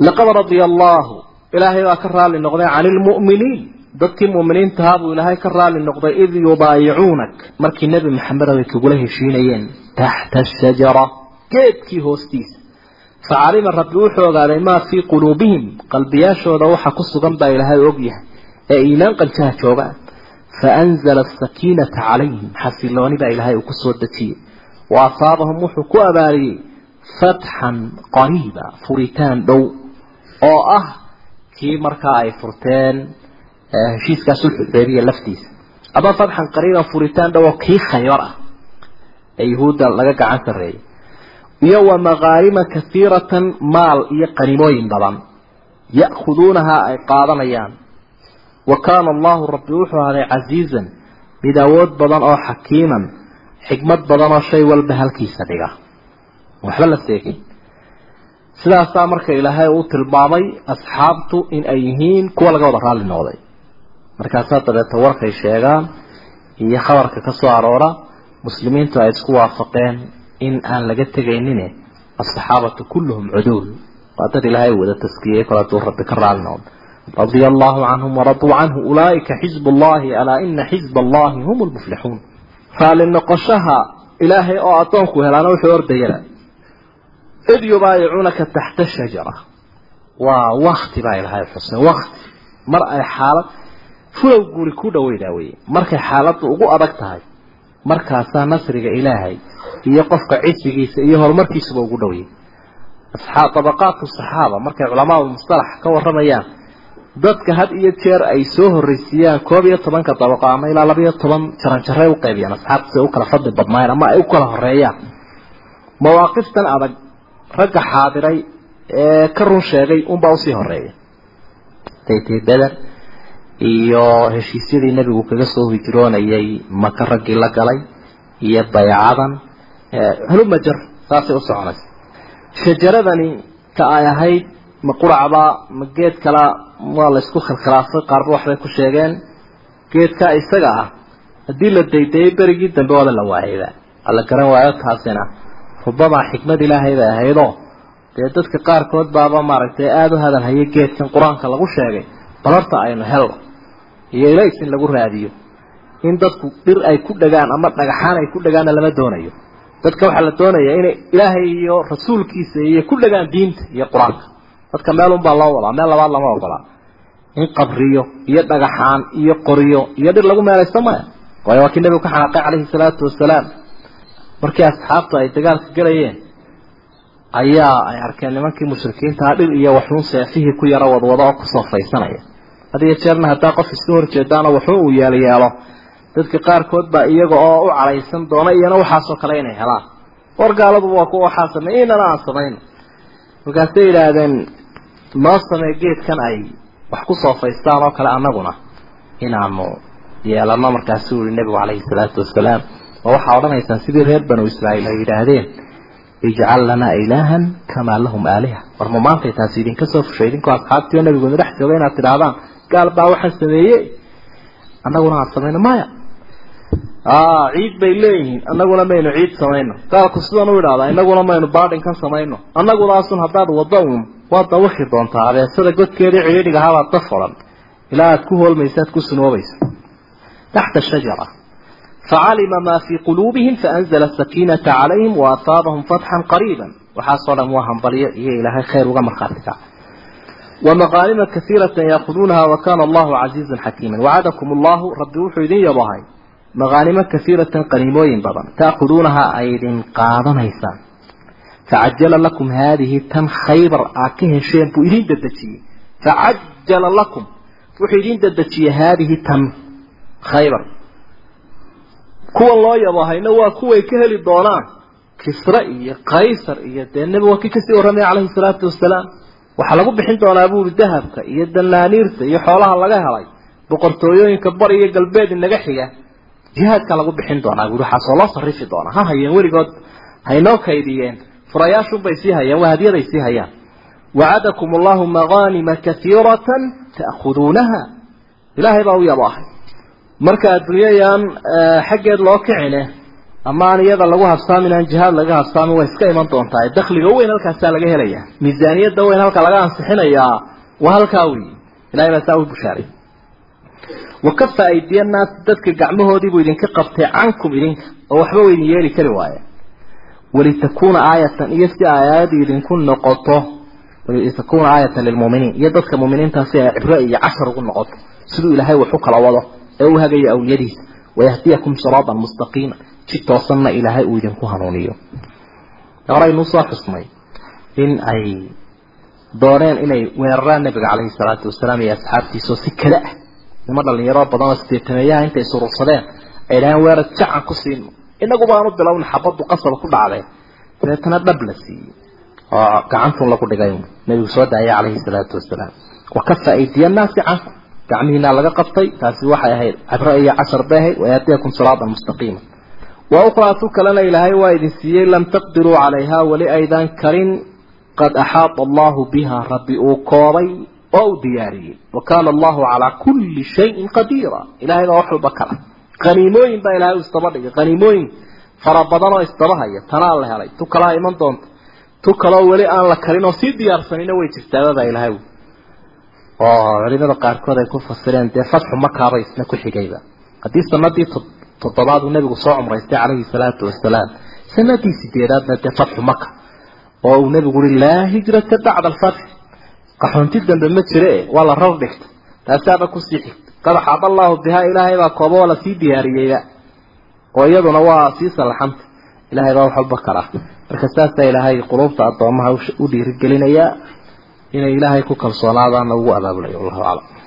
S2: laqad radia allahu ilaahay baa ka raali noqday cani lmu'miniin dadkii mu'miniintahaa buu ilaahay ka raali noqday id yubaayicuunak markii nebi maxamed ay kugula heshiinayeen taxta ashajara geedkii hoostiisa facalima rabbi wuxuu ogaaday maa fii quluubihim? Qalbiyaashooda waxa ku sugan baa ilaahay ogyahay ee iimaan qanjaha joogaan faanzala asakiinata calayhim. Xasilooni baa ilaahay uu ku soo dejiyey. Wa asaabahum wuxuu ku abaariyey fatxan qariiba furitaan dhow oo ah kii markaa ay furteen heshiiskaa sulxudaybiya laftiisa. Ama fatxan qariiban furitaan dhow oo kii khaybar ah ee yuhuudda laga gacan sarreeyay. Iyo wa makaarima kaiiratan maal iyo qanimooyin badan. Ya'khuduunahaa ay qaadanayaan. Wa kaana allahu rabbi wuxuu ahaday casiizan mid awood badan oo xakiiman xikmad badan oo shay walba halkiisa dhiga. Waxba la seegin. Sidaasaa marka ilaahay uu tilmaamay asxaabtu in ay yihiin kuwa laga wada raalli noqday markaasaa dabeeta warkay sheegaan iyo khabarka ka aroora muslimiintu ay isku waafaqeen in aan laga tegaynin asaxaabatu kulluhum cuduul. Waa dad ilaahay wada taskiyey kol rabbi ka raalli noqdo radia allahu canhum waraduu canhu ulaa'ika xizb ullahi alaa ina xizb allahi hum lmuflixuun raalli noqoshaha ilaahay oo addoonku helaana wuxuu ordayana id yubaayicuunaka taxta shajara. Waa wakti baa ilahay xusne wakti mar ay xaalad fulow guri ku dhaweydaa weye markay xaaladdu ugu adag tahay markaasaa nasriga ilaahay iyo qofka cisigiisa iyo horumarkiisuba ugu dhoweyay asxaab dabaqaatu saxaaba markay culamaa mustalax ka warramayaan dadka had iyo jeer ay soo horreysiiyaan koob iyo tobanka dabaqo ama ilaa laba iyo toban jaranjaray u qaybiyaan asxaabta si u kala fadli badnaayeen ama ay u kala horeeyaan mawaaqiftan adag ragga xaadiray ee ka run sheegay unbaa u sii horreeya daytay beder iyo heshiisyadii nebigu kaga soo hijroonayay maka raggii la galay iyo baycadan halumajar saasay u soconaysa. Shajaradani ka ay ahayd ma quracba ma geed kala waa laysku khilkhilaafay qaarba waxbay ku sheegeen geedka isaga ah haddii la daydayay berigii dambe waaba la waayayba alla garan waayo taasina rubamaa xikmad ilaahay bay ahaydoo dee dadka qaarkood baaba maaragtay aada u hadal haya geedkan qur'aanka lagu sheegay bal horta aynu helno iyo ilays in lagu raadiyo. In dadku dhir ay ku dhagaan ama dhagaxaan ay ku dhagaanna lama doonayo. Dadka waxaa la doonaya inay ilaahay iyo rasuulkiisa iyo ku dhagaan diinta iyo qur'aanka. Dadka meel unbaa loo wadaa meel labaad lama ogolaa in qabriyo iyo dhagaxaan iyo qoryo iyo dhir lagu meelaysto maya waayo waa kii nebigu ka xanaaqay calayhi salaatu wasalaam. Markii asxaabtu ay dagaalka galayeen ayaa ay arkeen nimankii mushrikiintaa dhir iyo waxuun seefihii ku yaro wadwado oo ku soo faysanaya had iyo jeerna haddaa qof iska horjeedaana waxu uu yeelo yeelo. Dadka qaarkood baa iyaga oo u calaysan doona iyana waxaasoo kale inay helaan. War gaaladuba waa kuwa waxaa sameey inana aan samayno markaasay yidhaahdeen noo samee geedkan ay wax ku soofaystaan oo kale annaguna inaanu yeelano markaasuu yihi nebigu calayhi salaatu wasalaam oo waxaa odhanaysaan sidii reer banu israa'iil ay yidhaahdeen ijcal lanaa ilaahan kamaa lahum aaliha war ma maantay taasi idinka soo fushay idinkoo asxaabtiio nabigooda dhex jooga inaad tidhaahdaan gaal baa waxaan sameeyey. Annaguna aan samayno maya. Ciid bay leeyihiin. Annaguna maynu ciid samayno. Gaalku sidan u idhahdaa inaguna maynu baadhinkan samayno. Annagudaasun haddaad waddo uun waad dawaki doontaa. Abeesada godkeedii cidhiidhiga habaad daf odhan ilaa aad ku hoolmaysa ku sunoobayso. Taxta shajara. Facalima maa fii quluubihim faanzla sakiinata calayhim waasaabahum fatxan qariiba waxaasoo dhan waa hambalyo iyo ilaahay khayr uga markhaati ومغانم كثيرة يأخذونها وكان الله عزيزا حكيما وعدكم الله رب وحيدين يضاهي مغانم كثيرة قريموين بضا تأخذونها أيضا قاضا نيسان فعجل لكم هذه تم خيبر آكيه شيء بوئدين ددتي فعجل لكم وحيدين ددتي هذه تم خيبر كو الله يضاهي نوا كوي كهل الدولان كسرى إيا قيصر إيا النبي وكي كسي ورمي عليه الصلاة والسلام waxaa lagu bixin doonaa buuri dahabka iyo danaaniirta iyo xoolaha laga helay boqortooyooyinka bari iyo galbeed inaga xiga. Jihaadka lagu bixin doonaa buuri waxaasoo loo sarifi doonaa. Ha hayeen weligood haynoo kaydiyeen. Furayaashunbay sii hayaan waa sii hayaan. Wacadakum allahu magaanima kaiiratan ta'khuduunaha. Ilaahay baa u yabaahay marka adduunyayaan xaggeed loo kicine ama aan iyada lagu habsaamin aan jihaad laga habsaamin way iska iman doontaa dakhliga weyn halkaasaa laga helaya miisaaniyadda weyn halka laga ansixinayaa waa halkaa wey ilahay baa saa u bushaaray. Wakafa aydiya naas dadka gacmahoodiibuu idinka qabtay cankum idinka oo waxba weydin yeeli kari waaye. Walitakuuna aayatan iyo si aayad idinku noqoto walitakuuna aayatan lilmuuminiin iyo dadka muuminiintaa si ay cibro iyo cashar ugu noqoto. Siduu ilaahay wax u kala wado ee u hagayo awliyadiisa. Wayahdiyakum siraatan mustaqiima si toosanna ilaahay uu idinku hanuuniyo. Horaynu soo xusnay in ay dooneen inay weeraraan nabiga caleyhi salaatu wasalaam iyo asxaabtiisa oo si kale ah. Nimo dhalinyaro badan oo sideetameeyaha intay surursadeen ay dhaheen weerar jacan ku siino inagu baanu bilowna xabaddu qasab ku dhacday. Dabeetana dhab la siiyey oo gacantun lagu dhigay. Nabigu soo daayay caleyhi salaatu wasalaam. Wakafa aydiya naasi cankum gacmihiina laga qabtay taasi waxay ahayd cabro iyo cashar bay ahayd wayaatiyakum siraatan mustaqiima وأخرى تكلنا إلهي وإذ سيئ لم تقدروا عليها ولأيضا كرين قد أحاط الله بها ربي أوكوري أو دياري وكان الله على كل شيء قديرا إلهي وحل بكرة غنيموين با إلهي استبرق غنيموين فربضنا استبرها تنال لها لي تكلا إيمان دون تكلا ولي أن لكرين وسيد ديار سنين ويتفتابا با إلهي oo culimada qaarkood ay ku fasireen dee fatxu makaaba isna ku xigayba haddii sanadii toddobaad uu nebigu soo cumraystay calayhi salaatu wasalaam. Sanadii sideedaadna dee fatxu maka oo uu nebigu ui laa hijrata bacda alfatx qaxoonti dambe ma jire waa la rar dhigta. Taasaaba ku sii xigta qad axaada allahu bihaa ilaahay baa kooba waa la sii diyaariyeyba oo iyaduna waa sii sallaxanta. Ilahay baa wax walba marka saasaa ilaahay qulubta addoomaha u dhiirigelinayaa inay ilaahay ku kalsoonaadaana ugu abaabulayo wallahu aclam